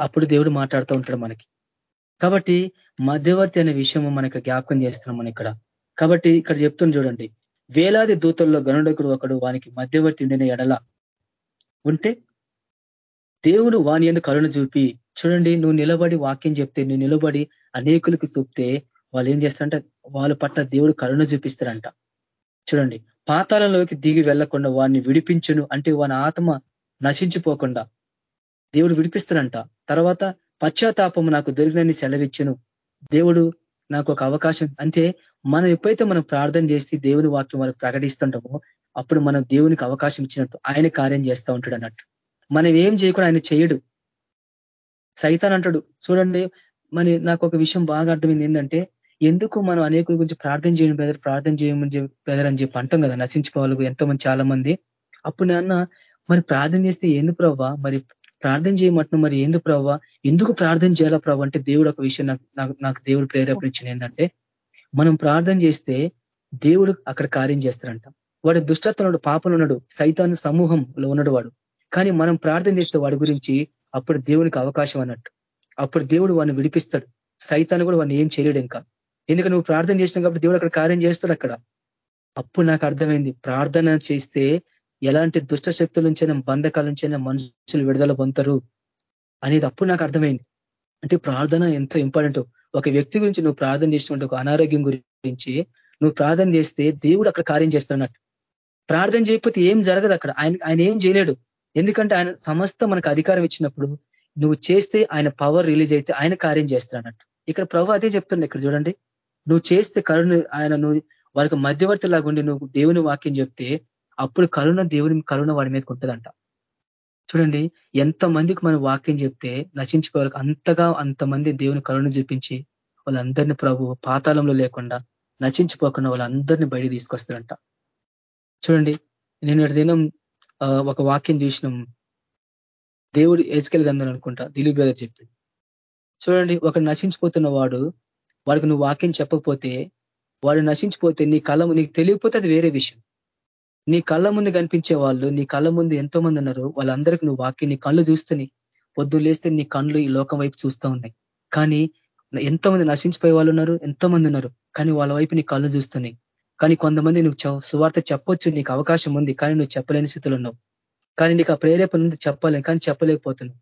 అప్పుడు దేవుడు మాట్లాడుతూ ఉంటాడు మనకి. కాబట్టి మధ్యవర్తి అనే విషయము మనకి జ్ఞాపకం చేస్తున్నాం మనం ఇక్కడ. కాబట్టి ఇక్కడ చెప్తుంది చూడండి వేలాది దూతల్లో గనుడకుడు ఒకడు వానికి మధ్యవర్తి ఉండిన ఎడల ఉంటే దేవుడు వాని ఎందుకు కరుణ చూపి చూడండి నువ్వు నిలబడి వాక్యం చెప్తే నువ్వు నిలబడి అనేకులకు చూపితే వాళ్ళు ఏం చేస్తారంటే? వాళ్ళ పట్ల దేవుడు కరుణ చూపిస్తారంట. చూడండి పాతాలలోకి దిగి వెళ్ళకుండా వాడిని విడిపించును అంటే వాని ఆత్మ నశించిపోకుండా దేవుడు విడిపిస్తారంట. తర్వాత పశ్చాత్తాపము నాకు దొరికినని సెలవిచ్చును. దేవుడు నాకు ఒక అవకాశం. అంటే మనం ఎప్పుడైతే మనం ప్రార్థన చేసి దేవుని వాక్యం మనకు ప్రకటిస్తుంటామో అప్పుడు మనం దేవునికి అవకాశం ఇచ్చినట్టు ఆయన కార్యం చేస్తూ ఉంటాడు అన్నట్టు. మనం ఏం చేయకుండా ఆయన చేయడు. సైతాన్ అంటాడు. చూడండి మరి నాకు ఒక విషయం బాగా అర్థమైంది ఏంటంటే ఎందుకు మనం అనేకుల గురించి ప్రార్థన చేయడం బెదర్ ప్రార్థన చేయమని బెదర్ అని చెప్పి అంటాం కదా నశించుకోవాలి ఎంతో మంది చాలా మంది అప్పుడు నాన్న మరి ప్రార్థన చేస్తే ఎందుకు ప్రవ్వా మరి ప్రార్థన చేయమంటున్నాం మరి ఎందుకు ప్రవ్వా? ఎందుకు ప్రార్థన చేయాలా ప్రభు అంటే దేవుడు ఒక విషయం నాకు నాకు దేవుడు ప్రేరేపణ ఏంటంటే మనం ప్రార్థన చేస్తే దేవుడు అక్కడ కార్యం చేస్తారంట వాడు దుష్టత్వనుడు పాపనున్నాడు సైతాన్ సమూహంలో ఉన్నాడు వాడు. కానీ మనం ప్రార్థన చేస్తే వాడి గురించి అప్పుడు దేవునికి అవకాశం అన్నట్టు. అప్పుడు దేవుడు వాడిని విడిపిస్తాడు. సైతాన్ని కూడా వాడిని ఏం చేయలేడు ఇంకా. ఎందుకంటే నువ్వు ప్రార్థన చేసినావు కాబట్టి దేవుడు అక్కడ కార్యం చేస్తాడు అక్కడ. అప్పుడు నాకు అర్థమైంది ప్రార్థన చేస్తే ఎలాంటి దుష్ట శక్తుల నుంచైనా బంధకాల నుంచైనా మనుషులు విడుదల పొందుతారు అనేది అప్పుడు నాకు అర్థమైంది. అంటే ప్రార్థన ఎంతో ఇంపార్టెంట్. ఒక వ్యక్తి గురించి నువ్వు ప్రార్థన చేసినట్టు ఒక అనారోగ్యం గురించి నువ్వు ప్రార్థన చేస్తే దేవుడు అక్కడ కార్యం చేస్తున్నట్టు ప్రార్థన చేయకపోతే ఏం జరగదు అక్కడ. ఆయన ఆయన ఏం చేయలేడు. ఎందుకంటే ఆయన సమస్త మనకు అధికారం ఇచ్చినప్పుడు నువ్వు చేస్తే ఆయన పవర్ రిలీజ్ అయితే ఆయన కార్యం చేస్తానట్టు ఇక్కడ ప్రభు అదే చెప్తుండే ఇక్కడ చూడండి. నువ్వు చేస్తే కరుణ ఆయన నువ్వు వాళ్ళకి మధ్యవర్తి లాగుండి నువ్వు దేవుని వాక్యం చెప్తే అప్పుడు కరుణ దేవుని కరుణ వాడి మీదకి ఉంటుందంట. చూడండి ఎంత మందికి మనం వాక్యం చెప్తే నశించుకోవాలి అంతగా అంతమంది దేవుని కరుణ చూపించి వాళ్ళందరినీ ప్రభు పాతాళంలో లేకుండా నశించిపోకుండా వాళ్ళందరినీ బయట తీసుకొస్తారంట చూడండి నేను దినం ఒక వాక్యం చూసినాం. దేవుడు ఏసుకెళ్ళి గందని అనుకుంటా దిలీప్ బ్రదర్ చెప్పి చూడండి ఒక నశించిపోతున్న వాడు వాడికి నువ్వు వాక్యం చెప్పకపోతే వాడు నశించిపోతే నీ కళ్ళ నీకు తెలియకపోతే అది వేరే విషయం. నీ కళ్ళ ముందు కనిపించే వాళ్ళు నీ కళ్ళ ముందు ఎంతో మంది ఉన్నారు. వాళ్ళందరికీ నువ్వు వాక్యం నీ కళ్ళు చూస్తేనే పొద్దు లేస్తే నీ కళ్ళు ఈ లోకం వైపు చూస్తూ ఉన్నాయి. కానీ ఎంతో మంది నశించిపోయే వాళ్ళు ఉన్నారు ఎంతో మంది ఉన్నారు. కానీ వాళ్ళ వైపు నీ కళ్ళు చూస్తున్నాయి కానీ కొంతమంది నువ్వు సువార్త చెప్పొచ్చు నీకు అవకాశం ఉంది కానీ నువ్వు చెప్పలేని స్థితిలో ఉన్నావు. కానీ నీకు ఆ ప్రేరేపణ ఉంది చెప్పలేను కానీ చెప్పలేకపోతున్నావు.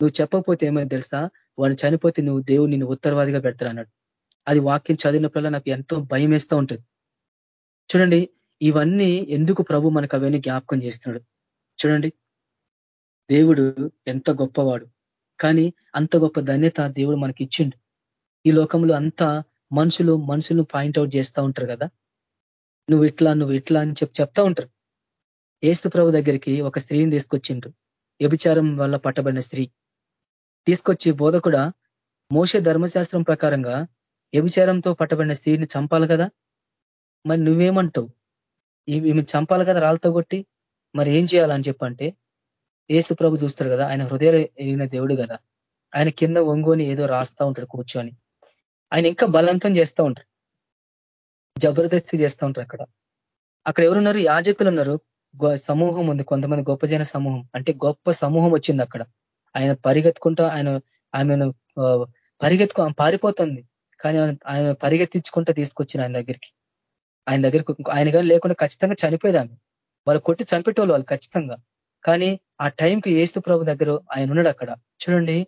నువ్వు చెప్పకపోతే ఏమైనా తెలుసా? వాడు చనిపోతే నువ్వు దేవుడు నిన్ను ఉత్తరవాదిగా పెడతారు అన్నాడు. అది వాక్యం చదివినప్పుడల్లా నాకు ఎంతో భయం వేస్తూ ఉంటుంది. చూడండి ఇవన్నీ ఎందుకు ప్రభు మనకు అవన్నీ జ్ఞాపకం చేస్తున్నాడు? చూడండి. దేవుడు ఎంత గొప్పవాడు. కానీ అంత గొప్ప ధన్యత దేవుడు మనకి ఇచ్చిండు ఈ లోకంలో అంతా మనుషులు మనుషులు పాయింట్అవుట్ చేస్తూ ఉంటారు కదా? నువ్వు ఇట్లా నువ్వు ఇట్లా అని చెప్పి చెప్తా ఉంటారు. ఏస్తు ప్రభు దగ్గరికి ఒక స్త్రీని తీసుకొచ్చిండ్రు. వ్యభిచారం వల్ల పట్టబడిన స్త్రీ. తీసుకొచ్చి బోధ కూడా మోసే ధర్మశాస్త్రం ప్రకారంగా వ్యభిచారంతో పట్టబడిన స్త్రీని చంపాలి కదా? మరి నువ్వేమంటావు? ఈమె చంపాలి కదా రాళ్ళతో కొట్టి మరి ఏం చేయాలని చెప్పంటే ఏసు ప్రభు చూస్తారు కదా ఆయన హృదయ ఎగిన దేవుడు కదా. ఆయన కింద ఒంగోని ఏదో రాస్తా ఉంటాడు కూర్చొని. ఆయన ఇంకా బలవంతం చేస్తూ ఉంటారు జబర్దస్తి చేస్తూ ఉంటారు అక్కడ. అక్కడ ఎవరున్నారు? యాజకులు ఉన్నారు. సమూహం ఉంది. కొంతమంది గొప్ప జన సమూహం. అంటే గొప్ప సమూహం వచ్చింది అక్కడ. ఆయన పరిగెత్తుకుంటూ ఆయన ఆమెను పరిగెత్తుకు పారిపోతుంది. కానీ ఆయన పరిగెత్తించుకుంటూ తీసుకొచ్చిన ఆయన దగ్గరికి. ఆయన దగ్గరకు ఆయన కానీ లేకుండా ఖచ్చితంగా చనిపోయేదాన్ని. వాళ్ళు కొట్టి చంపేటోళ్ళు వాళ్ళు ఖచ్చితంగా. కానీ ఆ టైంకి ఏస్తు ప్రభు దగ్గర ఆయన ఉన్నాడు అక్కడ. చూడండి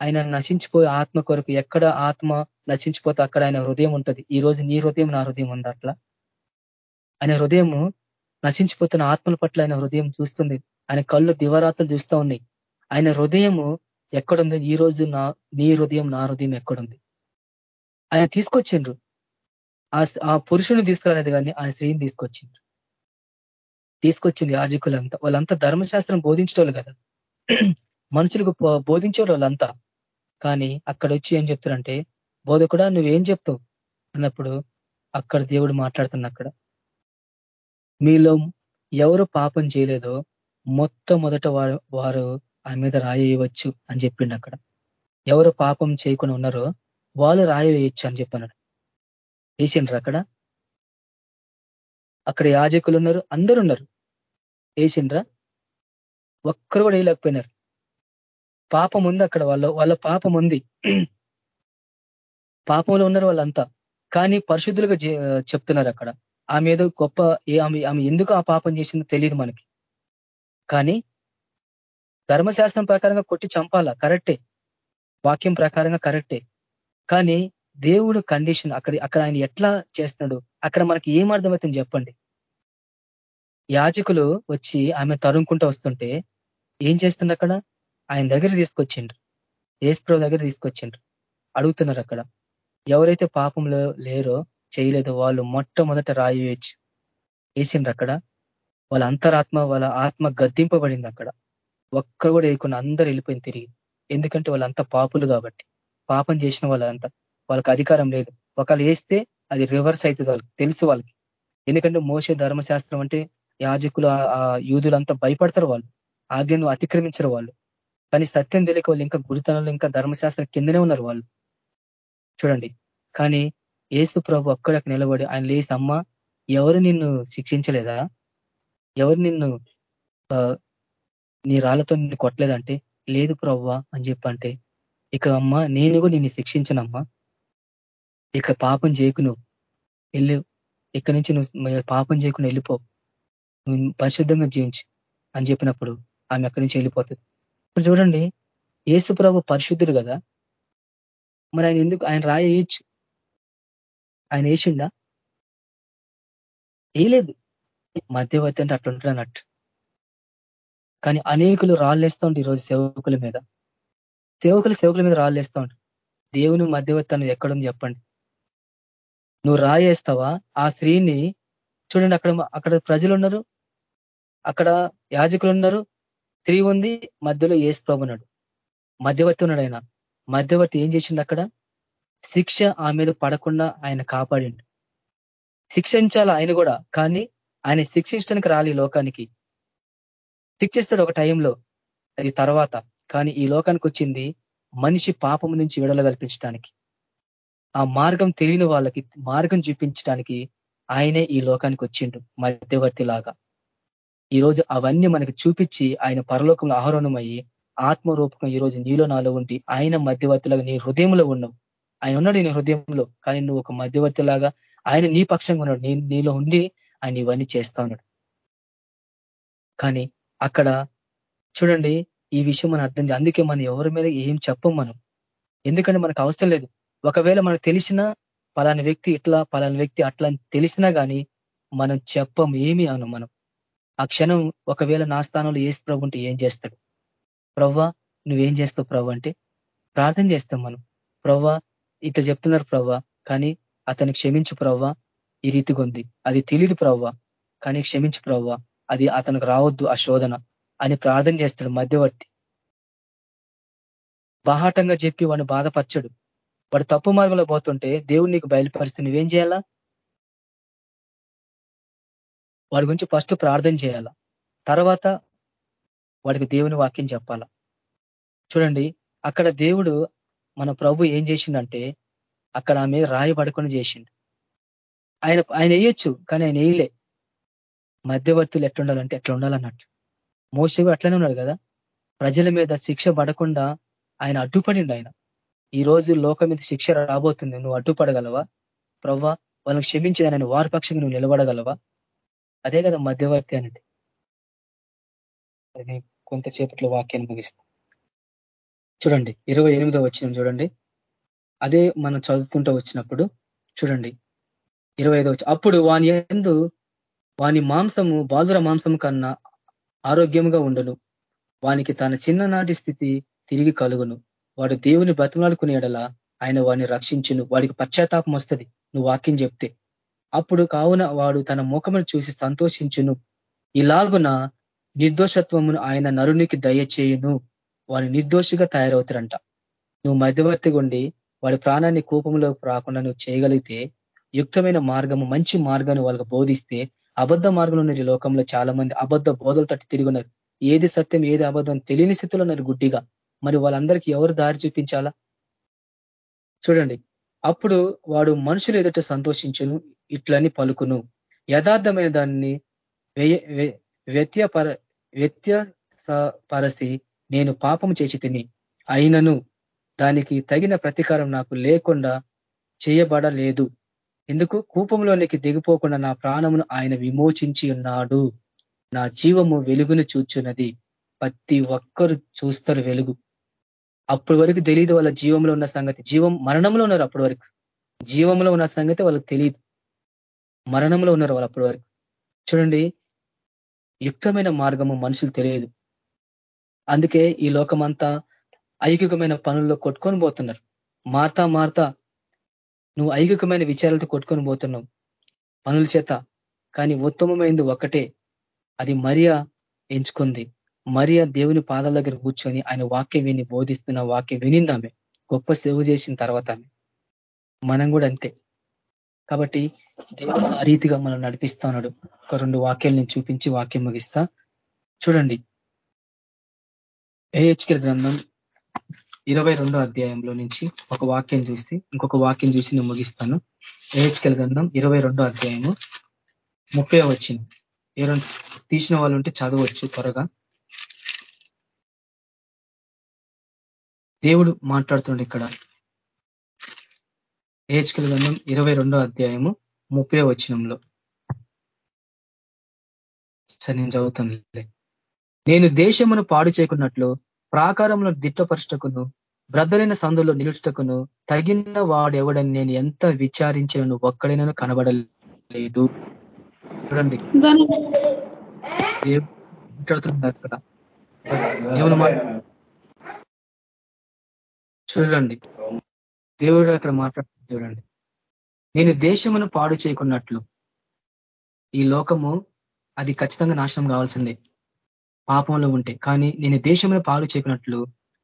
ఆయన నశించిపోయే ఆత్మ కొరకు ఎక్కడ ఆత్మ నశించిపోతే అక్కడ ఆయన హృదయం ఉంటుంది. ఈ రోజు నీ హృదయం నా హృదయం ఉంది అట్లా. ఆయన హృదయము నశించిపోతున్న ఆత్మల పట్ల ఆయన హృదయం చూస్తుంది. ఆయన కళ్ళు దివరాత్రులు చూస్తూ ఉన్నాయి. ఆయన హృదయము ఎక్కడుంది? ఈ రోజు నా నీ హృదయం నా హృదయం ఎక్కడుంది? ఆయన తీసుకొచ్చిండ్రు. ఆ పురుషుని తీసుకురాలేదు కానీ ఆయన స్త్రీని తీసుకొచ్చింది తీసుకొచ్చింది యాజకులంతా. వాళ్ళంతా ధర్మశాస్త్రం బోధించేవాళ్ళు కదా. మనుషులకు బోధించేవాళ్ళు వాళ్ళంతా కానీ అక్కడ వచ్చి ఏం చెప్తారంటే బోధకుడా నువ్వేం చెప్తావు? అన్నప్పుడు అక్కడ దేవుడు మాట్లాడుతున్న అక్కడ. మీలో ఎవరు పాపం చేయలేదో మొట్టమొదట వారు వారు ఆయన మీద రాయవచ్చు అని చెప్పిండు అక్కడ. ఎవరు పాపం చేయకుండా ఉన్నారో వాళ్ళు రాయవేయచ్చు అని చెప్పన్నాడు. వేసిండ్రు అక్కడ. అక్కడ యాజకులు ఉన్నారు అందరు ఉన్నారు వేసిండ్రా? ఒక్కరు కూడా వేయలేకపోయినారు. పాపం ఉంది అక్కడ వాళ్ళ వాళ్ళ పాపం ఉంది. పాపంలో ఉన్నారు వాళ్ళంతా. కానీ పరిశుద్ధులుగా చెప్తున్నారు అక్కడ. ఆమె ఏదో గొప్ప ఆమె ఆమె ఎందుకు ఆ పాపం చేసిందో తెలియదు మనకి. కానీ ధర్మశాస్త్రం ప్రకారంగా కొట్టి చంపాలా? కరెక్టే. వాక్యం ప్రకారంగా కరెక్టే. కానీ దేవుడు కండిషన్ అక్కడ అక్కడ ఆయన ఎట్లా చేస్తున్నాడు? అక్కడ మనకి ఏం అర్థమవుతుంది చెప్పండి. యాజకులు వచ్చి ఆమె తరుముకుంటూ వస్తుంటే ఏం చేస్తుంది అక్కడ? ఆయన దగ్గర తీసుకొచ్చిండ్రు. ఏసుప్రభు దగ్గర తీసుకొచ్చిండ్రు. అడుగుతున్నారు అక్కడ. ఎవరైతే పాపంలో లేరో చేయలేదో వాళ్ళు మొట్టమొదట రాయి వేసిండ్రు అక్కడ. వాళ్ళ అంతరాత్మ వాళ్ళ ఆత్మ గద్దింపబడింది అక్కడ. ఒక్కరు కూడా వేయకుండా అందరు వెళ్ళిపోయింది తిరిగి. ఎందుకంటే వాళ్ళంతా పాపులు కాబట్టి. పాపం చేసిన వాళ్ళంతా. వాళ్ళకి అధికారం లేదు. ఒకళ్ళు వేస్తే అది రివర్స్ అవుతుంది వాళ్ళకి తెలుసు వాళ్ళకి. ఎందుకంటే మోసే ధర్మశాస్త్రం అంటే యాజకులు ఆ యూదులంతా భయపడతారు వాళ్ళు. ఆజ్ఞను అతిక్రమించరు వాళ్ళు. కానీ సత్యం తెలియక వాళ్ళు ఇంకా గురితనంలో ఇంకా ధర్మశాస్త్రం కిందనే ఉన్నారు వాళ్ళు. చూడండి. కానీ ఏసు ప్రభు అక్కడ నిలబడి ఆయన లేసి అమ్మ ఎవరు నిన్ను శిక్షించలేదా? ఎవరు నిన్ను నీ రాళ్ళతో నిన్ను కొట్టలేదంటే లేదు ప్రవ్వా అని చెప్పంటే ఇక అమ్మ నేను కూడా నిన్ను శిక్షించనమ్మా. ఇక పాపం చేయకు నువ్వు వెళ్ళి ఇక్కడి నుంచి నువ్వు పాపం చేయకుండా వెళ్ళిపో నువ్వు పరిశుద్ధంగా జీవించు అని చెప్పినప్పుడు ఆమె అక్కడి నుంచి వెళ్ళిపోతుంది. ఇప్పుడు చూడండి ఏసు ప్రభు పరిశుద్ధుడు కదా? మరి ఆయన ఎందుకు ఆయన రాయచ్చు ఆయన వేసిండా వేయలేదు మధ్యవర్తి అంటే అట్లుంటాడు అన్నట్టు. కానీ అనేకులు రాళ్ళేస్తూ ఉంటారు ఈరోజు సేవకుల మీద. సేవకులు సేవకుల మీద రాళ్ళేస్తూ ఉంటారు దేవుని మధ్యవర్తి ఎక్కడుంది చెప్పండి. నువ్వు రాయేస్తావా? ఆ స్త్రీని చూడండి అక్కడ అక్కడ ప్రజలు ఉన్నారు అక్కడ యాజకులు ఉన్నారు స్త్రీ ఉంది మధ్యలో ఏసు ప్రభున్నాడు మధ్యవర్తి ఉన్నాడు ఆయన. మధ్యవర్తి ఏం చేసిండు అక్కడ? శిక్ష ఆ మీద పడకుండా ఆయన కాపాడిండు. శిక్షించాల ఆయన కూడా కానీ ఆయన శిక్షించడానికి రాలి లోకానికి. శిక్షిస్తాడు ఒక టైంలో అది తర్వాత. కానీ ఈ లోకానికి వచ్చింది మనిషి పాపం నుంచి విడుదల కల్పించడానికి. ఆ మార్గం తెలియని వాళ్ళకి మార్గం చూపించడానికి ఆయనే ఈ లోకానికి వచ్చిండు మధ్యవర్తి లాగా ఈరోజు అవన్నీ మనకి చూపించి ఆయన పరలోకంలో ఆహరణమయ్యి ఆత్మరూపకం ఈరోజు నీలో నాలో ఉండి ఆయన మధ్యవర్తిలాగా నీ హృదయంలో ఉన్నావు. ఆయన ఉన్నాడు నీ హృదయంలో కానీ నువ్వు ఒక మధ్యవర్తిలాగా ఆయన నీ పక్షంగా ఉన్నాడు నేను నీలో ఉండి ఆయన ఇవన్నీ చేస్తా ఉన్నాడు. కానీ అక్కడ చూడండి ఈ విషయం మనం అర్థం అందుకే మనం ఎవరి మీద ఏం చెప్పం మనం. ఎందుకంటే మనకు అవసరం లేదు. ఒకవేళ మనకు తెలిసినా పలాని వ్యక్తి ఇట్లా పలాని వ్యక్తి అట్లా తెలిసినా కానీ మనం చెప్పం ఏమి అను మనం. ఆ క్షణం ఒకవేళ నా స్థానంలో ఏసు ప్రభు ఉంటే ఏం చేస్తాడు? ప్రవ్వా నువ్వేం చేస్తావు ప్రభు అంటే ప్రార్థన చేస్తాం మనం. ప్రవ్వా ఇట్లా చెప్తున్నారు ప్రవ్వా కానీ అతను క్షమించు ప్రవ్వా ఈ రీతిగా ఉంది. అది తెలియదు ప్రవ్వా కానీ క్షమించు ప్రవ్వా అది అతనికి రావద్దు ఆ శోధన అని ప్రార్థన చేస్తాడు మధ్యవర్తి. బాహాటంగా చెప్పి వాడిని బాధపరచడు. వాడు తప్పు మార్గంలో పోతుంటే దేవుడు నీకు బయలుపరిస్తే నువ్వేం చేయాలా? వాడి గురించి ఫస్ట్ ప్రార్థన చేయాలా? తర్వాత వాడికి దేవుని వాక్యం చెప్పాలా? చూడండి అక్కడ దేవుడు మన ప్రభు ఏం చేసిండంటే అక్కడ ఆమె రాయి పడుకొని చేసిండు. ఆయన ఆయన వేయొచ్చు కానీ ఆయన వేయలే. మధ్యవర్తులు ఎట్లుండాలంటే ఎట్లా ఉండాలన్నట్టు మోసగా అట్లనే ఉన్నాడు కదా? ప్రజల మీద శిక్ష పడకుండా ఆయన అడ్డుపడిండు ఆయన. ఈ రోజు లోకం మీద శిక్ష రాబోతుంది. నువ్వు అడ్డుపడగలవా? ప్రవ్వా వాళ్ళని క్షమించి ఆయన వారి పక్షంగా నువ్వు నిలబడగలవా? అదే కదా మధ్యవర్తి అనండి అది కొంతసేపట్లో వాక్యాన్ని ముగిస్తాం. చూడండి ఇరవై ఎనిమిదో వచ్చిన చూడండి. అదే మనం చదువుకుంటూ వచ్చినప్పుడు చూడండి. ఇరవై ఐదో అప్పుడు వాని ఎందు వాని మాంసము బాలుర మాంసం కన్నా ఆరోగ్యముగా ఉండను. వానికి తన చిన్ననాటి స్థితి తిరిగి కలుగును. వాడు దేవుని బ్రతిమలాడుకునేడలా ఆయన వాడిని రక్షించును. వాడికి పశ్చాత్తాపం వస్తుంది. నువ్వు వాక్యం చెప్తే. అప్పుడు కావున వాడు తన ముఖమును చూసి సంతోషించును. ఇలాగున నిర్దోషత్వమును ఆయన నరునికి దయచేయును. వాడు నిర్దోషిగా తయారవుతారంట నువ్వు మధ్యవర్తి ఉండి వాడి ప్రాణాన్ని కూపంలో రాకుండా నువ్వు చేయగలిగితే యుక్తమైన మార్గము మంచి మార్గాన్ని వాళ్ళకి బోధిస్తే అబద్ధ మార్గంలో ఉన్నారు ఈ లోకంలో చాలా మంది అబద్ధ బోధలు తట్టి తిరుగున్నారు ఏది సత్యం ఏది అబద్ధం తెలియని స్థితిలో ఉన్నారు గుడ్డిగా. మరి వాళ్ళందరికీ ఎవరు దారి చూపించాలా? చూడండి. అప్పుడు వాడు మనుషులు ఎదుట సంతోషించును ఇట్లని పలుకును. యథార్థమైన దాన్ని వ్యత్యపర వ్యత్యపరసి నేను పాపం చేసి తిని అయినను దానికి తగిన ప్రతీకారం నాకు లేకుండా చేయబడలేదు. ఎందుకు? కూపంలోనికి దిగిపోకుండా నా ప్రాణమును ఆయన విమోచించి ఉన్నాడు. నా జీవము వెలుగును చూచున్నది. ప్రతి ఒక్కరు చూస్తారు వెలుగు. అప్పటి వరకు తెలియదు వాళ్ళ జీవంలో ఉన్న సంగతి. జీవం మరణంలో ఉన్నారు అప్పటి వరకు. జీవంలో ఉన్న సంగతి వాళ్ళకి తెలియదు మరణంలో ఉన్నారు వాళ్ళు అప్పటి వరకు. చూడండి యుక్తమైన మార్గము మనుషులు తెలియదు. అందుకే ఈ లోకమంతా ఐకికమైన పనుల్లో కొట్టుకొని పోతున్నారు. మార్తా మార్తా నువ్వు ఐకికమైన విచారాలతో కొట్టుకొని పోతున్నావు. పనుల చేత. కానీ ఉత్తమమైంది ఒకటే అది మరియా ఎంచుకుంది. మరియా దేవుని పాదాల దగ్గర కూర్చొని ఆయన వాక్యం విని బోధిస్తున్న వాక్యం వినిందామె. గొప్ప సేవ చేసిన తర్వాత ఆమె. మనం కూడా అంతే. కాబట్టి దేవుడు ఆ రీతిగా మనం నడిపిస్తా ఉన్నాడు. ఒక రెండు వాక్యాలు నేను చూపించి వాక్యం ముగిస్తా. చూడండి. ఏహెచ్కెల్ గ్రంథం ఇరవై అధ్యాయంలో నుంచి ఒక వాక్యం చూసి ఇంకొక వాక్యం చూసి నేను ముగిస్తాను. ఏహెచ్కెల్ గ్రంథం ఇరవై అధ్యాయము ముప్పై వచ్చింది ఏ తీసిన వాళ్ళు ఉంటే చదవచ్చు త్వరగా. దేవుడు మాట్లాడుతుండే ఇక్కడ. ఏహెచ్కల్ గ్రంథం ఇరవై అధ్యాయము ముప్పై వచనంలో. సరే నేను చదువుతాను నేను దేశమును పాడు చేయకున్నట్లు ప్రాకారంలో దిట్టపరచటకును బ్రద్దలైన సందులో నిలుచుటకును తగిన వాడెవడని నేను ఎంత విచారించను ఒక్కడైనా కనబడలేదు. చూడండి. మాట్లాడుతున్నారు అక్కడ చూడండి. దేవుడు అక్కడ మాట్లాడుతుంది చూడండి. నేను దేశమును పాడు చేయకున్నట్లు ఈ లోకము అది ఖచ్చితంగా నాశనం కావాల్సిందే. పాపంలో ఉంటే. కానీ నేను దేశమును పాడు చేయకున్నట్లు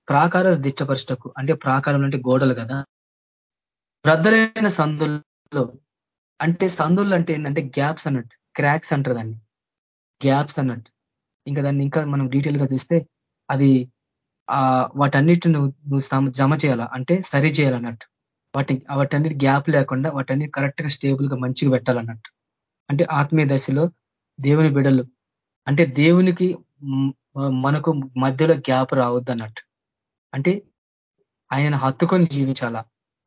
ప్రాకార దిష్టపరచటకు అంటే ప్రాకారం అంటే గోడలు కదా బ్రద్దలైన సందుల్లో అంటే సందులు అంటే ఏంటంటే గ్యాప్స్ అన్నట్టు క్రాక్స్ అంటారు దాన్ని. గ్యాప్స్ అన్నట్టు. ఇంకా దాన్ని ఇంకా మనం డీటెయిల్గా చూస్తే అది ఆ వాటన్నిటిని నువ్వు నువ్వు జమ చేయాలా? అంటే సరి చేయాలన్నట్టు. వాటి వాటన్నిటి గ్యాప్ లేకుండా వాటన్ని కరెక్ట్గా స్టేబుల్గా మంచిగా పెట్టాలన్నట్టు. అంటే ఆత్మీయ దశలో దేవుని బిడలు. అంటే దేవునికి మనకు మధ్యలో గ్యాప్ రావద్దు అన్నట్టు అంటే ఆయన హత్తుకొని జీవించాలా?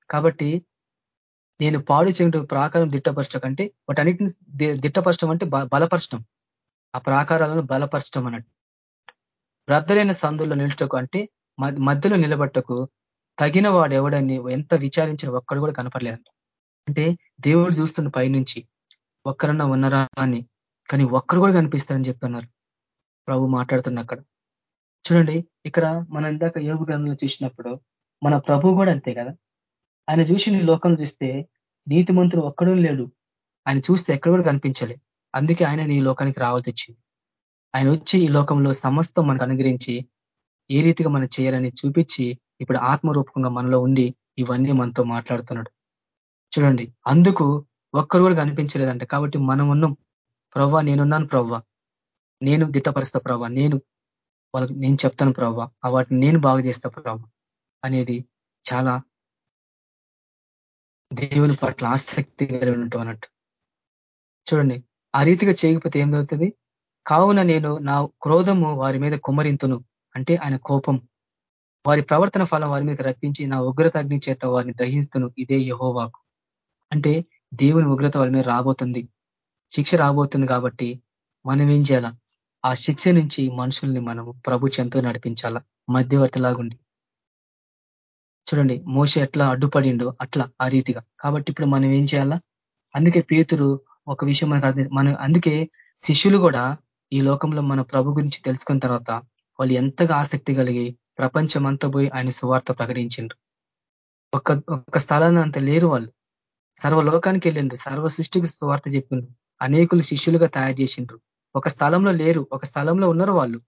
కాబట్టి నేను పాడు చేయడం ప్రాకారం దిట్టపరచకంటే వాటన్నిటిని దిట్టపరచడం అంటే బలపరచడం. ఆ ప్రాకారాలను బలపరచడం అన్నట్టు. రద్దలైన సందుల్లో నిలుచకు అంటే మధ్యలో నిలబట్టకు తగిన వాడు ఎవడని ఎంత విచారించిన ఒక్కడు కూడా కనపడలేదంట. అంటే దేవుడు చూస్తున్న పైనుంచి ఒక్కరన్నా ఉన్నారా అని కానీ ఒక్కరు కూడా కనిపిస్తారని చెప్తున్నారు ప్రభు మాట్లాడుతున్న అక్కడ. చూడండి ఇక్కడ మనం ఇందాక యోగ గ్రంథంలో చూసినప్పుడు మన ప్రభు కూడా అంతే కదా? ఆయన చూసి నీ లోకం చూస్తే నీతి మంత్రులు ఒక్కడూ లేడు. ఆయన చూస్తే ఎక్కడ కూడా కనిపించలే. అందుకే ఆయన నీ లోకానికి రావాల్సి వచ్చింది. ఆయన వచ్చి ఈ లోకంలో సమస్తం మనకు అనుగ్రహించి ఏ రీతిగా మనం చేయాలని చూపించి ఇప్పుడు ఆత్మరూపకంగా మనలో ఉండి ఇవన్నీ మనతో మాట్లాడుతున్నాడు. చూడండి అందుకు ఒక్కరు కూడా కనిపించలేదంట. కాబట్టి మనం ఉన్నాం. ప్రవ్వా నేనున్నాను ప్రవ్వా. నేను దిట్టపరుస్తా ప్రవ్వా. నేను వాళ్ళకి నేను చెప్తాను ప్రవ్వా. వాటిని నేను బాగు చేస్తా ప్రవ్వా అనేది చాలా దేవుని పట్ల ఆసక్తి కలిగి ఉంటాం అన్నట్టు. చూడండి ఆ రీతిగా చేయకపోతే ఏం జరుగుతుంది? కావున నేను నా క్రోధము వారి మీద కుమరింతును అంటే ఆయన కోపం. వారి ప్రవర్తన ఫలం వారి మీద రప్పించి నా ఉగ్రత అగ్ని చేత వారిని దహిస్తును ఇదే యహోవాకు. అంటే దేవుని ఉగ్రత వారి మీద రాబోతుంది. శిక్ష రాబోతుంది కాబట్టి మనం ఏం చేయాలా? ఆ శిక్ష నుంచి మనుషుల్ని మనము ప్రభు చెంతో నడిపించాలా? మధ్యవర్తిలాగుండి. చూడండి మోస ఎట్లా అడ్డుపడిండో అట్లా ఆ రీతిగా. కాబట్టి ఇప్పుడు మనం ఏం చేయాలా? అందుకే పేతురు ఒక విషయం మనకు మనం అందుకే శిష్యులు కూడా ఈ లోకంలో మన ప్రభు గురించి తెలుసుకున్న తర్వాత వాళ్ళు ఎంతగా ఆసక్తి కలిగి ప్రపంచం అంతా పోయి ఆయన సువార్త ప్రకటించిండ్రు. ఒక్క ఒక్క స్థలాన్ని అంత లేరు వాళ్ళు. సర్వలోకానికి వెళ్ళిండ్రు. సర్వ సృష్టికి సువార్త చెప్పిండ్రు. అనేకులు శిష్యులుగా తయారు చేసిండ్రు. ఒక స్థలంలో లేరు. ఒక స్థలంలో ఉన్నారు వాళ్ళు.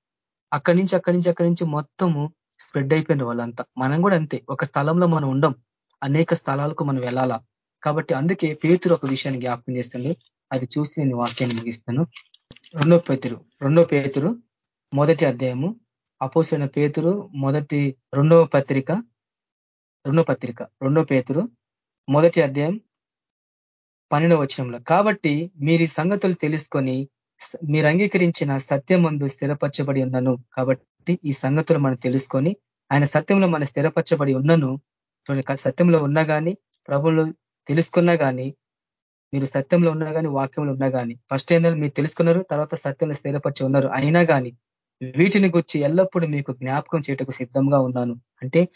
అక్కడి నుంచి అక్కడి నుంచి అక్కడి నుంచి మొత్తము స్ప్రెడ్ అయిపోయిండ్రు వాళ్ళంతా. మనం కూడా అంతే. ఒక స్థలంలో మనం ఉండం. అనేక స్థలాలకు మనం వెళ్ళాలా. కాబట్టి అందుకే పేతురు ఒక విషయాన్ని జ్ఞాపకం చేస్తుంది అది చూసి నేను వాక్యాన్ని ముగిస్తాను. రెండో పేతురు రెండో పేతురు మొదటి అధ్యాయము అపోసిన పేతురు మొదటి రెండవ పత్రిక రెండో పత్రిక రెండో పేతురు మొదటి అధ్యాయం పన్నెండవ వచనంలో. కాబట్టి మీరు ఈ సంగతులు తెలుసుకొని మీరు అంగీకరించిన సత్యం ముందు స్థిరపరచబడి ఉన్నను. కాబట్టి ఈ సంగతులు మనం తెలుసుకొని ఆయన సత్యంలో మనం స్థిరపరచబడి ఉన్నను. సత్యంలో ఉన్నా కానీ ప్రభులు తెలుసుకున్నా కానీ మీరు సత్యంలో ఉన్నా కానీ వాక్యంలో ఉన్నా కానీ ఫస్ట్ ఏంటంటే మీరు తెలుసుకున్నారు తర్వాత సత్యంలో స్థిరపరిచి ఉన్నారు. అయినా కానీ వీటిని గుర్చి ఎల్లప్పుడూ మీకు జ్ఞాపకం చేయటకు సిద్ధంగా ఉన్నాను. అంటే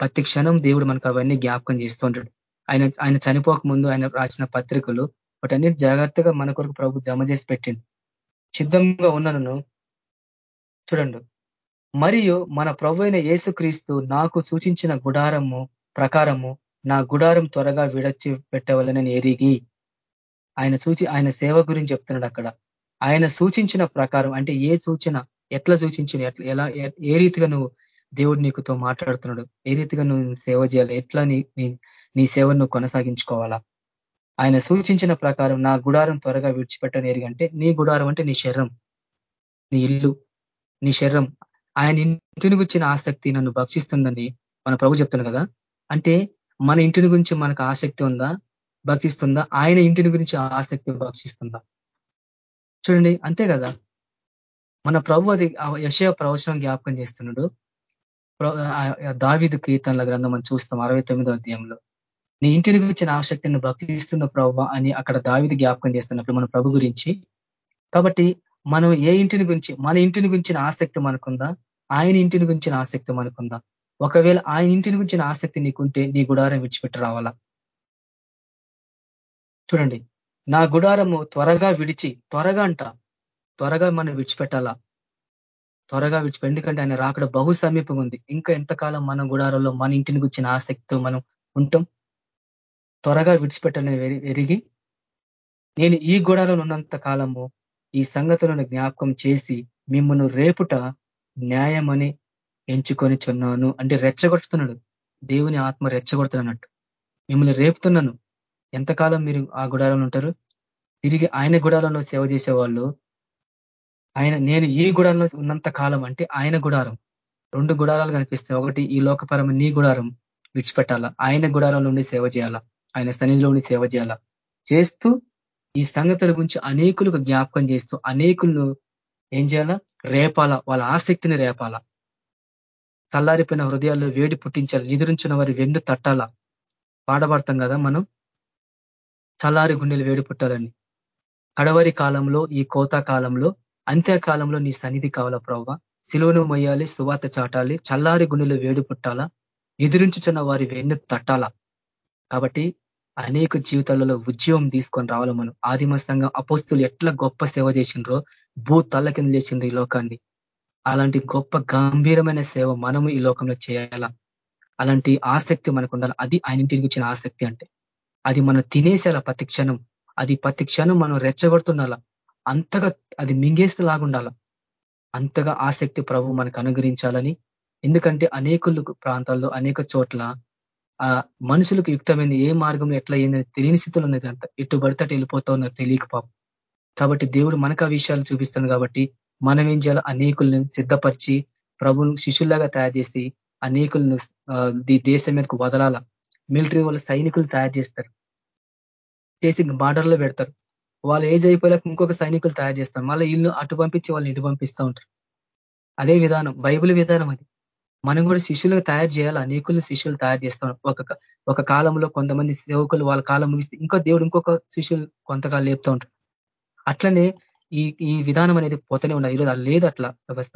ప్రతి క్షణం దేవుడు మనకు అవన్నీ జ్ఞాపకం చేస్తుంటాడు. ఆయన ఆయన చనిపోక ముందు ఆయన రాసిన పత్రికలు వాటన్నిటి జాగ్రత్తగా మన కొరకు ప్రభు జమ చేసి పెట్టిండు. సిద్ధంగా ఉన్నాను చూడండి. మరియు మన ప్రభు అయిన యేసుక్రీస్తు నాకు సూచించిన గుడారము ప్రకారము నా గుడారం త్వరగా విడచి పెట్టవలనని ఎరిగి ఆయన సూచి ఆయన సేవ గురించి చెప్తున్నాడు అక్కడ. ఆయన సూచించిన ప్రకారం అంటే ఏ సూచన ఎట్లా సూచించిన ఎట్లా ఎలా ఏ రీతిగా నువ్వు దేవుడు నీకుతో మాట్లాడుతున్నాడు ఏ రీతిగా నువ్వు సేవ చేయాలి ఎట్లా నీ నీ సేవను నువ్వు కొనసాగించుకోవాలా? ఆయన సూచించిన ప్రకారం నా గుడారం త్వరగా విడిచిపెట్టని ఎరిగంటే నీ గుడారం అంటే నీ శరీరం నీ ఇల్లు నీ శరీరం. ఆయన ఇంటిని గురించిన ఆసక్తి నన్ను భక్షిస్తుందని మన ప్రభు చెప్తున్నాడు కదా? అంటే మన ఇంటిని గురించి మనకు ఆసక్తి ఉందా? భక్షిస్తుందా? ఆయన ఇంటిని గురించి ఆసక్తి భక్షిస్తుందా? చూడండి అంతే కదా? మన ప్రభు అది యశయ ప్రవచనం జ్ఞాపకం చేస్తున్నాడు. దావిదు కీర్తనల గ్రంథం మనం చూస్తాం అరవై తొమ్మిదో అధ్యాయంలో. నీ ఇంటిని గురించిన ఆసక్తిని భక్తిస్తున్న ప్రభు అని అక్కడ దావిది జ్ఞాపకం చేస్తున్నప్పుడు మన ప్రభు గురించి. కాబట్టి మనం ఏ ఇంటిని గురించి మన ఇంటిని గురించిన ఆసక్తి మనకుందా? ఆయన ఇంటిని గురించిన ఆసక్తి మనకుందా? ఒకవేళ ఆయన ఇంటిని గురించిన ఆసక్తి నీకుంటే నీ గుడారం విడిచిపెట్టి రావాలా? చూడండి. నా గుడారము త్వరగా విడిచి త్వరగా అంట త్వరగా మనం విడిచిపెట్టాలా? త్వరగా విడిచిపె ఎందుకంటే ఆయన రాకడ బహు సమీపంగా ఉంది. ఇంకా ఎంతకాలం మన గుడారంలో మన ఇంటిని గుచ్చిన ఆసక్తితో మనం ఉంటాం? త్వరగా విడిచిపెట్టాలని ఎరిగి నేను ఈ గుడారంలో ఉన్నంత కాలము ఈ సంగతులను జ్ఞాపకం చేసి మిమ్మల్ని రేపుట న్యాయమని ఎంచుకొని చున్నాను. అంటే రెచ్చగొడుతున్నాడు. దేవుని ఆత్మ రెచ్చగొడుతున్నట్టు. మిమ్మల్ని రేపుతున్నాను. ఎంతకాలం మీరు ఆ గుడారంలో ఉంటారు? తిరిగి ఆయన గుడారంలో సేవ చేసేవాళ్ళు? ఆయన నేను ఈ గుడారంలో ఉన్నంత కాలం అంటే ఆయన గుడారం. రెండు గుడారాలు కనిపిస్తాయి ఒకటి ఈ లోకపరమైన నీ గుడారం విడిచిపెట్టాలా? ఆయన గుడారంలో ఉండి సేవ చేయాలా? ఆయన సన్నిధిలో ఉండి సేవ చేయాలా? చేస్తూ ఈ సంగతుల గురించి అనేకులకు జ్ఞాపకం చేస్తూ అనేకులను ఏం చేయాలా? రేపాలా వాళ్ళ ఆసక్తిని రేపాలా? చల్లారిపోయిన హృదయాల్లో వేడి పుట్టించాలి? నిద్రించిన వారి వెన్ను తట్టాలా? పాడబడతాం కదా మనం? చల్లారి గుండెలు వేడి పుట్టాలని. కడవరి కాలంలో ఈ కోత కాలంలో అంత్యకాలంలో నీ సన్నిధి కావాల ప్రవ్వ? సిలువను మొయ్యాలి సువాత చాటాలి చల్లారి గుండెలు వేడి పుట్టాలా? ఎదురించుచున్న వారి వెన్ను తట్టాలా? కాబట్టి అనేక జీవితాలలో ఉద్యమం తీసుకొని రావాలి మనం. ఆదిమ సంఘం అపోస్తులు ఎట్లా గొప్ప సేవ చేసిండ్రో భూ తల్ల కింద చేసిండ్రు ఈ లోకాన్ని. అలాంటి గొప్ప గంభీరమైన సేవ మనము ఈ లోకంలో చేయాలా? అలాంటి ఆసక్తి మనకు ఉండాలి? అది ఆయన ఇంటికి వచ్చిన ఆసక్తి అంటే. అది మనం తినేసేలా ప్రతి క్షణం. అది ప్రతి క్షణం మనం రెచ్చగొడుతుండాల అంతగా అది మింగేస్తేలాగుండాల అంతగా ఆసక్తి ప్రభు మనకు అనుగ్రహించాలని. ఎందుకంటే అనేకులు ప్రాంతాల్లో అనేక చోట్ల ఆ మనుషులకు యుక్తమైన ఏ మార్గం ఎట్లా అయిందని తెలియని స్థితిలో ఉన్నది అంత. ఇటు పడితే వెళ్ళిపోతా ఉన్నారు తెలియక పాపం. కాబట్టి దేవుడు మనకు ఆ విషయాలు చూపిస్తుంది కాబట్టి మనం ఏం చేయాలి? అనేకుల్ని సిద్ధపరిచి ప్రభును శిష్యుల్లాగా తయారు చేసి అనేకులను దేశం మీదకు వదలాల. మిలిటరీ వాళ్ళు సైనికులు తయారు చేస్తారు. చేసి బార్డర్లో పెడతారు. వాళ్ళు ఏజ్ అయిపోయాక ఇంకొక సైనికులు తయారు చేస్తారు. మళ్ళీ ఇల్లు అటు పంపించి వాళ్ళని ఇటు పంపిస్తూ ఉంటారు. అదే విధానం బైబుల్ విధానం అది. మనం కూడా శిష్యులకు తయారు చేయాలి. అనేకులు శిష్యులు తయారు చేస్తాం. ఒక ఒక కాలంలో కొంతమంది సేవకులు వాళ్ళ కాలం ముగిస్తే ఇంకో దేవుడు ఇంకొక శిష్యులు కొంతకాలం లేపుతూ ఉంటారు. అట్లనే ఈ ఈ విధానం అనేది పోతూనే ఉన్నది ఈరోజు లేదు అట్లా వ్యవస్థ.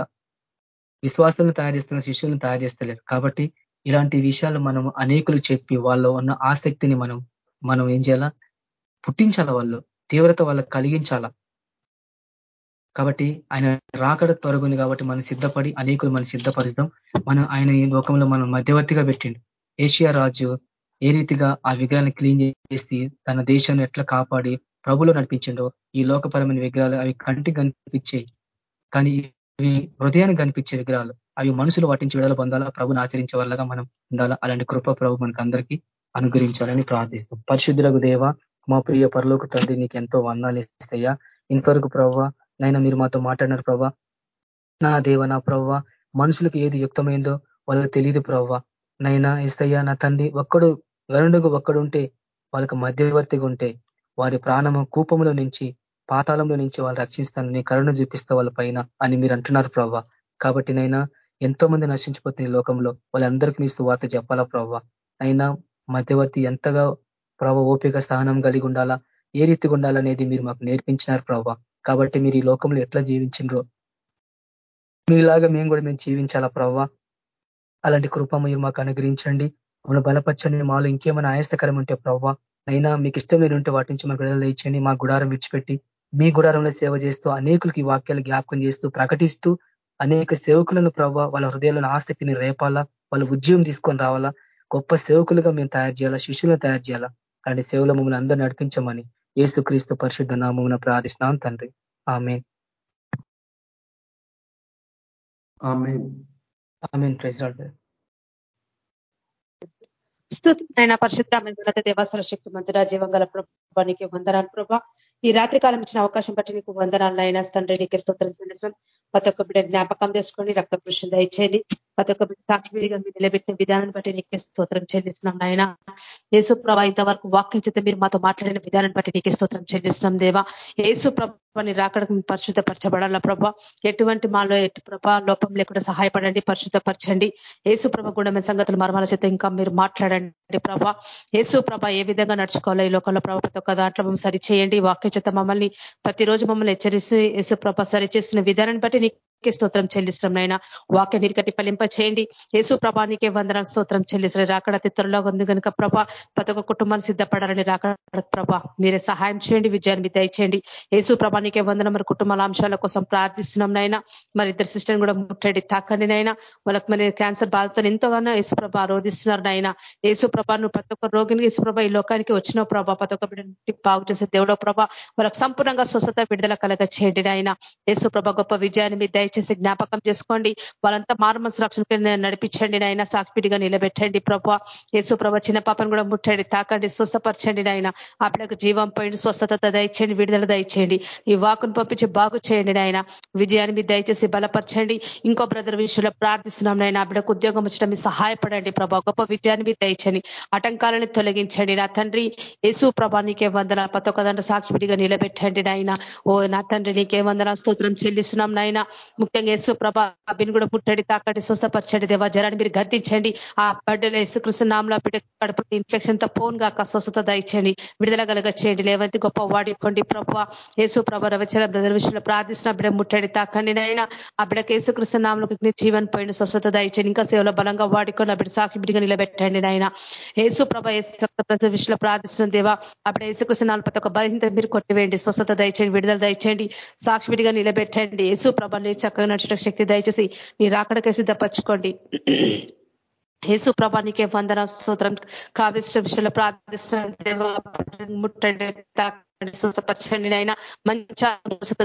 విశ్వాసాలను తయారు చేస్తున్న శిష్యులను తయారు చేస్తలేరు. కాబట్టి ఇలాంటి విషయాలు మనం అనేకులు చెప్పి వాళ్ళు ఉన్న ఆసక్తిని మనం మనం ఏం చేయాలా? పుట్టించాల వాళ్ళు? తీవ్రత వాళ్ళకి కలిగించాలా? కాబట్టి ఆయన రాకడ తొరగుంది కాబట్టి మనం సిద్ధపడి అనేకులు మనం సిద్ధపరుస్తాం. మనం ఆయన ఈ లోకంలో మనం మధ్యవర్తిగా పెట్టిండు. ఏషియా రాజు ఏ రీతిగా ఆ విగ్రహాన్ని క్లీన్ చేసి తన దేశాన్ని ఎట్లా కాపాడి ప్రభులో నడిపించిండో ఈ లోకపరమైన విగ్రహాలు అవి కంటికి కనిపించాయి. కానీ ఇవి హృదయానికి కనిపించే విగ్రహాలు. అవి మనుషులు వాటించి విడుదల పొందాలా? ప్రభుని ఆచరించే వాళ్ళగా మనం ఉండాలా? అలాంటి కృప ప్రభు మనకు అందరికీ అనుగ్రహించాలని ప్రార్థిస్తాం. పరిశుద్ధులకు దేవ మా ప్రియ పరలోక తండ్రి నీకు ఎంతో వందాలు ఇస్తాయా? ఇంతవరకు ప్రవ్వ నైనా మీరు మాతో మాట్లాడినారు ప్రవ్వ. నా దేవ నా ప్రవ్వ మనుషులకు ఏది యుక్తమైందో వాళ్ళకి తెలియదు ప్రవ్వ. నైనా ఇస్తయ్యా నా తండ్రి ఒక్కడు వరుణుడు ఒక్కడుంటే వాళ్ళకి మధ్యవర్తిగా ఉంటే వారి ప్రాణము కూపంలో నుంచి పాతాళంలో నుంచి వాళ్ళు రక్షిస్తాను. నీ కరుణ చూపిస్తా వాళ్ళ పైన అని మీరు అంటున్నారు ప్రవ్వ. కాబట్టి నైనా ఎంతో మంది నశించిపోతుంది లోకంలో. వాళ్ళందరికీ మీ వార్త చెప్పాలా ప్రవ్వ అయినా మధ్యవర్తి ఎంతగా ప్రభ ఓపిక స్థానం కలిగి ఉండాలా? ఏ రీతిగా ఉండాలనేది మీరు మాకు నేర్పించినారు ప్రవ్వ కాబట్టి మీరు ఈ లోకంలో ఎట్లా జీవించిండ్రో మీలాగా మేము కూడా మేము జీవించాలా ప్రవ్వ అలాంటి కృప మీరు మాకు అనుగ్రహించండి. మమ్మల్ని బలపరచండి. మాలో ఇంకేమైనా ఆయాస్తకరం ఉంటే ప్రవ్వ అయినా మీకు ఇష్టం మీరు ఉంటే వాటి నుంచి మాకు విడుదల ఇచ్చండి మా గుడారం విడిచిపెట్టి మీ గుడారంలో సేవ చేస్తూ అనేకులకి వాక్యాలు జ్ఞాపకం చేస్తూ ప్రకటిస్తూ అనేక సేవకులను ప్రవ్వ వాళ్ళ హృదయాలను ఆసక్తిని రేపాలా వాళ్ళ ఉద్యోగం తీసుకొని రావాలా గొప్ప సేవకులుగా మేము తయారు చేయాలా శిష్యులను తయారు చేయాలా అలాంటి సేవలు మమ్మల్ని అందరూ నడిపించమని ఏసు క్రీస్తు పరిశుద్ధ నామమున ప్రార్థిస్తున్నాం తండ్రి. ఆమె స్థుతమైన పరిశుద్ధమైన దేవాసర శక్తి మంతురా జీవంగల ప్రభానికి వందనాలు ప్రభా. ఈ రాత్రి కాలం ఇచ్చిన అవకాశం బట్టి నీకు వందనాలు అయినా తండ్రి నీకే స్తోత్రం ప్రతి ఒక్క బిడ్డ జ్ఞాపకం చేసుకోండి రక్త పురుషులు దయచేయండి. ప్రతి ఒక్క సాక్షిగా మీరు నిలబెట్టిన విధానాన్ని బట్టి నీకే స్తోత్రం చెల్లిస్తున్నాం నాయన. యేసు ప్రభ ఇంతవరకు వాక్యం చేత మీరు మాతో మాట్లాడిన విధానం బట్టి నీకే స్తోత్రం చెల్లిస్తున్నాం దేవా. యేసు ప్రభని రాకడకు పరిశుద్ధపరచబడాల ప్రభ. ఎటువంటి మాలో ఎటు ప్రభ లోపం లేకుండా సహాయపడండి పరిశుద్ధపరచండి. యేసు ప్రభ గుణమైన సంగతులు మర్మాల చేత ఇంకా మీరు మాట్లాడండి ప్రభ. యేసు ప్రభ ఏ విధంగా నడుచుకోవాలో ఈ లోకంలో ప్రభ ప్రతి ఒక్క దాంట్లో సరి చేయండి వాక్య చేత మమ్మల్ని ప్రతిరోజు మమ్మల్ని హెచ్చరిస్తూ యేసు ప్రభ సరి విధానాన్ని బట్టి నీకు స్తోత్రం చెల్లిస్తున్నాం నాయన వాక్యం మీరు ఫలింప చేయండి యేసు ప్రభానికే వందన స్తోత్రం చెల్లిస్తున్నాయి రాకడ త్వరలో ఉంది కనుక ప్రభ ప్రతి ఒక్క కుటుంబాన్ని సిద్ధపడాలని రాకడ ప్రభ మీరే సహాయం చేయండి విజయాన్ని దయచేయండి. యేసు ప్రభానికే వందన మరి కుటుంబాల అంశాల కోసం ప్రార్థిస్తున్నాం నైనా మరి ఇద్దరు సిస్టర్ని కూడా ముట్టడి తాకండి నైనా వాళ్ళకి మరి క్యాన్సర్ బాధతో ఎంతోగానో యేసుప్రభ ఆరోధిస్తున్నారు నాయన. యేసుప్రభ నువ్వు ప్రతి ఒక్క రోగిని యేసుప్రభ ఈ లోకానికి వచ్చిన ప్రభా. ప్రతి ఒక్క బాగు చేసే దేవుడో ప్రభ. వాళ్ళకి సంపూర్ణంగా స్వస్థత విడుదల కలగ చేయండి నాయన యేసుప్రభ గొప్ప విజయాన్ని మీద దయచేసి జ్ఞాపకం చేసుకోండి. వాళ్ళంతా మారుమనసు రక్షణ నడిపించండి నాయన. సాక్షిగా నిలబెట్టండి ప్రభ. చిన్న పాపను కూడా ముట్టండి తాకండి స్వస్థపరచండి నాయన. ఆ బిడ్డకు జీవం పోయింది స్వస్థత దయచేయండి విడుదల దయచేయండి. ఈ వాకును పంపించి బాగు చేయండి నాయన. విజయాన్ని మీరు దయచేసి బలపరచండి. ఇంకో బ్రదర్ విషయంలో ప్రార్థిస్తున్నాం నాయన. ఆ బిడ్డకు ఉద్యోగం వచ్చడం సహాయపడండి ప్రభా. గొప్ప విజయాన్ని మీరు దయచండి. ఆటంకాలను తొలగించండి. నా తండ్రి యేసు ప్రభా నీకే వందన ప్రతి ఒక్క సాక్షిడిగా నిలబెట్టండి నాయన. ఓ నా తండ్రి నీకే వందన స్తోత్రం చెల్లిస్తున్నాం నాయన. ముఖ్యంగా యేసు ప్రభ అభిని కూడా పుట్టడి తాకండి స్వస్థపరచండి దేవా జ్వరాన్ని మీరు గద్దించండి. ఆ బడ్డలో యేసుకృష్ణ నామలో బిడ్డ కడుపు ఇన్ఫెక్షన్తో పోన్ గాక స్వస్థత దయచండి విడుదల కలగ చేయండి. లేవంతి గొప్ప వాడుకోండి ప్రభ యేసు ప్రభ రవచన బ్రదర్ విషయంలో ప్రార్థిస్తున్న బిడ్డ ముట్టడి తాకండి. నైనా ఆ బిడ్డకి యేసుకృష్ణ నామలకు జీవన్ పోయిన స్వస్థత దయచండి ఇంకా సేవలో బలంగా వాడుకొని ఆ బిడ్డ సాక్షి బిడిగా నిలబెట్టండి నాయన యేసు ప్రభ ప్రజల విషయంలో ప్రార్థిస్తున్న దేవా అప్పుడు యేసుకృష్ణ నామల ప్రతి ఒక బలహీనత మీరు కొట్టివేయండి స్వస్థత దయచేయండి విడుదల దయచేయండి సాక్షి విడిగా నిలబెట్టండి. యేసు ప్రభని చక్కగా నడిచిన శక్తి దయచేసి మీరు అక్కడికే సిద్ధపరచుకోండి యేసు ప్రభానికే వందన స్తోత్రం. కావిష్ట విషయంలో ప్రార్థిస్తున్న దేవ ముట్టండి స్వస్థపరచండి ఆయన మంచి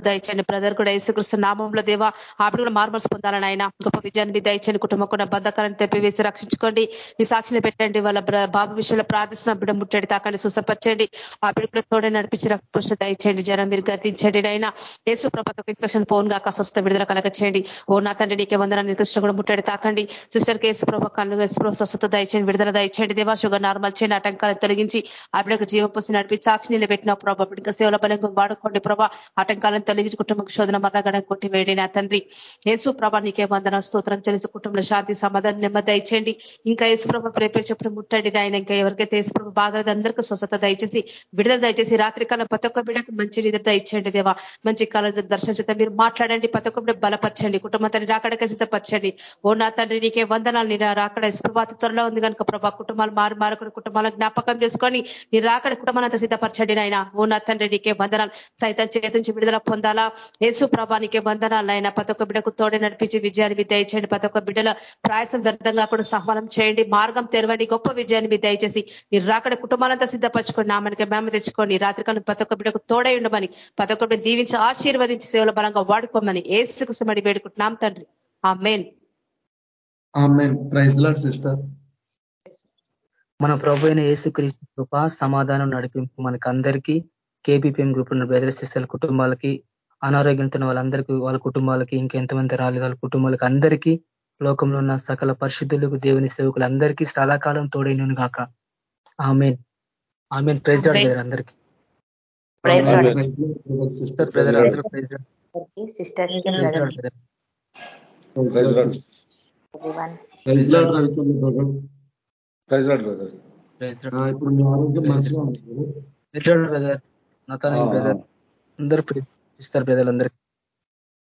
దయచండి బ్రదర్ కూడా యేసుకృష్ణ నామంలో దేవ ఆవిడ కూడా మార్మల్స్ పొందాలని ఆయన గొప్ప విజయాన్ని దయచండి కుటుంబం కూడా బద్ధకాలను తెప్పివేసి రక్షించుకోండి. మీ సాక్షిని పెట్టండి. వాళ్ళ బాబు విషయంలో ప్రార్థన బిడ్డ ముట్టడి తాకండి. స్వస్థపరచండి. ఆ బిడ్డ కూడా తోడే నడిపించి రక్షణ దయచేయండి. జనం మీరు గతించండి ఆయన యేసు ప్రభాత ఇన్ఫెక్షన్ పోన్ కాక స్వస్థ విడుదల కలగ చేయండి ఓ నా తండ్రి నీకే వందనాన్ని కృష్ణ కూడా ముట్టడి తాకండి. సిస్టర్ కేసు ప్రభా కళ్ళు స్వస్థత దయచేయండి. విడుదల దయచేయండి దేవా. షుగర్ నార్మల్ చేయండి. ఆటంకాలను తొలగించి ఆ బిడ్డకు జీవపోసి నడిపి సాక్షి నిలబెట్టిన ప్రభావ బిడ్డ సేవల బలంగా వాడుకోండి ప్రభా. ఆటంకాలను తొలగించి కుటుంబ శోధన మరణగడం కొట్టి వేడి నా తండ్రి యేసు ప్రభా నీకే వందన స్తోత్రం చెల్లిసి కుటుంబంలో శాంతి సమాధానం నెమ్మది దయచేయండి. ఇంకా యేసుప్రభ ప్రేపే చెప్పిన ముట్టండి ఆయన ఇంకా ఎవరికైతే యేసుప్రభ బాగా అందరికీ స్వస్థత దయచేసి విడుదల దయచేసి రాత్రి కాలం ప్రతి ఒక్క బిడ్డకు మంచి నిద్ర దయచేయండి దేవా. మంచి కాలం దర్శనం చేత మీరు మాట్లాడండి ప్రతి ఒక్క బిడ్డ బలపరచండి. కుటుంబ తండ్రి రాకడక సిద్ధపరచండి. ఓ నా తండ్రి నీకే వందనాలు. నీ రాకడ యేసుప్రభాత త్వరలో ఉంది కనుక ప్రభా. కుటుంబాలు మారు మారకుని కుటుంబాలను జ్ఞాపకం చేసుకొని నీ రాకడ కుటుంబాలంతా సిద్ధపరచండి నాయన. ఓ నా తండ్రి నీకే వందనాలు. సైతం చేతించి విడుదల పొందాలా? యేసు ప్రభానికే వందనాలు ఆయన ప్రతి ఒక్క బిడ్డకు తోడే నడిపించి విజయాన్ని మీ దయచేయండి. ప్రతి ఒక్క బిడ్డల ప్రాయసం వ్యర్థంగా కూడా సహనం చేయండి. మార్గం తెరవండి. గొప్ప విజయాన్ని మీ దయచేసి మీరు రాకడ కుటుంబాలంతా సిద్ధపరచుకొని నామనికి మేమ తెచ్చుకొని రాత్రికాలం ప్రతి ఒక్క బిడ్డకు తోడై ఉండమని ప్రతి ఒక్క బిడ్డ దీవించి ఆశీర్వదించి సేవల బలంగా వాడుకోమని ఏసుకు సమడి వేడుకుంటున్నాం తండ్రి. ఆ మెయిన్ మన ప్రభు అయిన క్రీస్తు కృప సమాధానం నడిపింపు మనకందరికీ. కేబీపీఎం గ్రూప్ ఉన్న బెదరస్థిస్తుల కుటుంబాలకి అనారోగ్యంతో వాళ్ళందరికీ వాళ్ళ కుటుంబాలకి ఇంకెంతమంది రాలేదు వాళ్ళ కుటుంబాలకి అందరికీ లోకంలో ఉన్న సకల పరిశుద్ధులకు దేవుని సేవకులు అందరికీ సదాకాలం తోడైనను గాక. ఆమెన్. ఆమెన్. ప్రైజ్ రాడు అందరికీ. బ్రదర్ అందరూ ప్రైజ్ ఇప్పుడు మీ ఆరోగ్యం మంచిగా బ్రదర్. నతానికి బ్రదర్ అందరూ ఇస్తారు బ్రదర్ అందరికి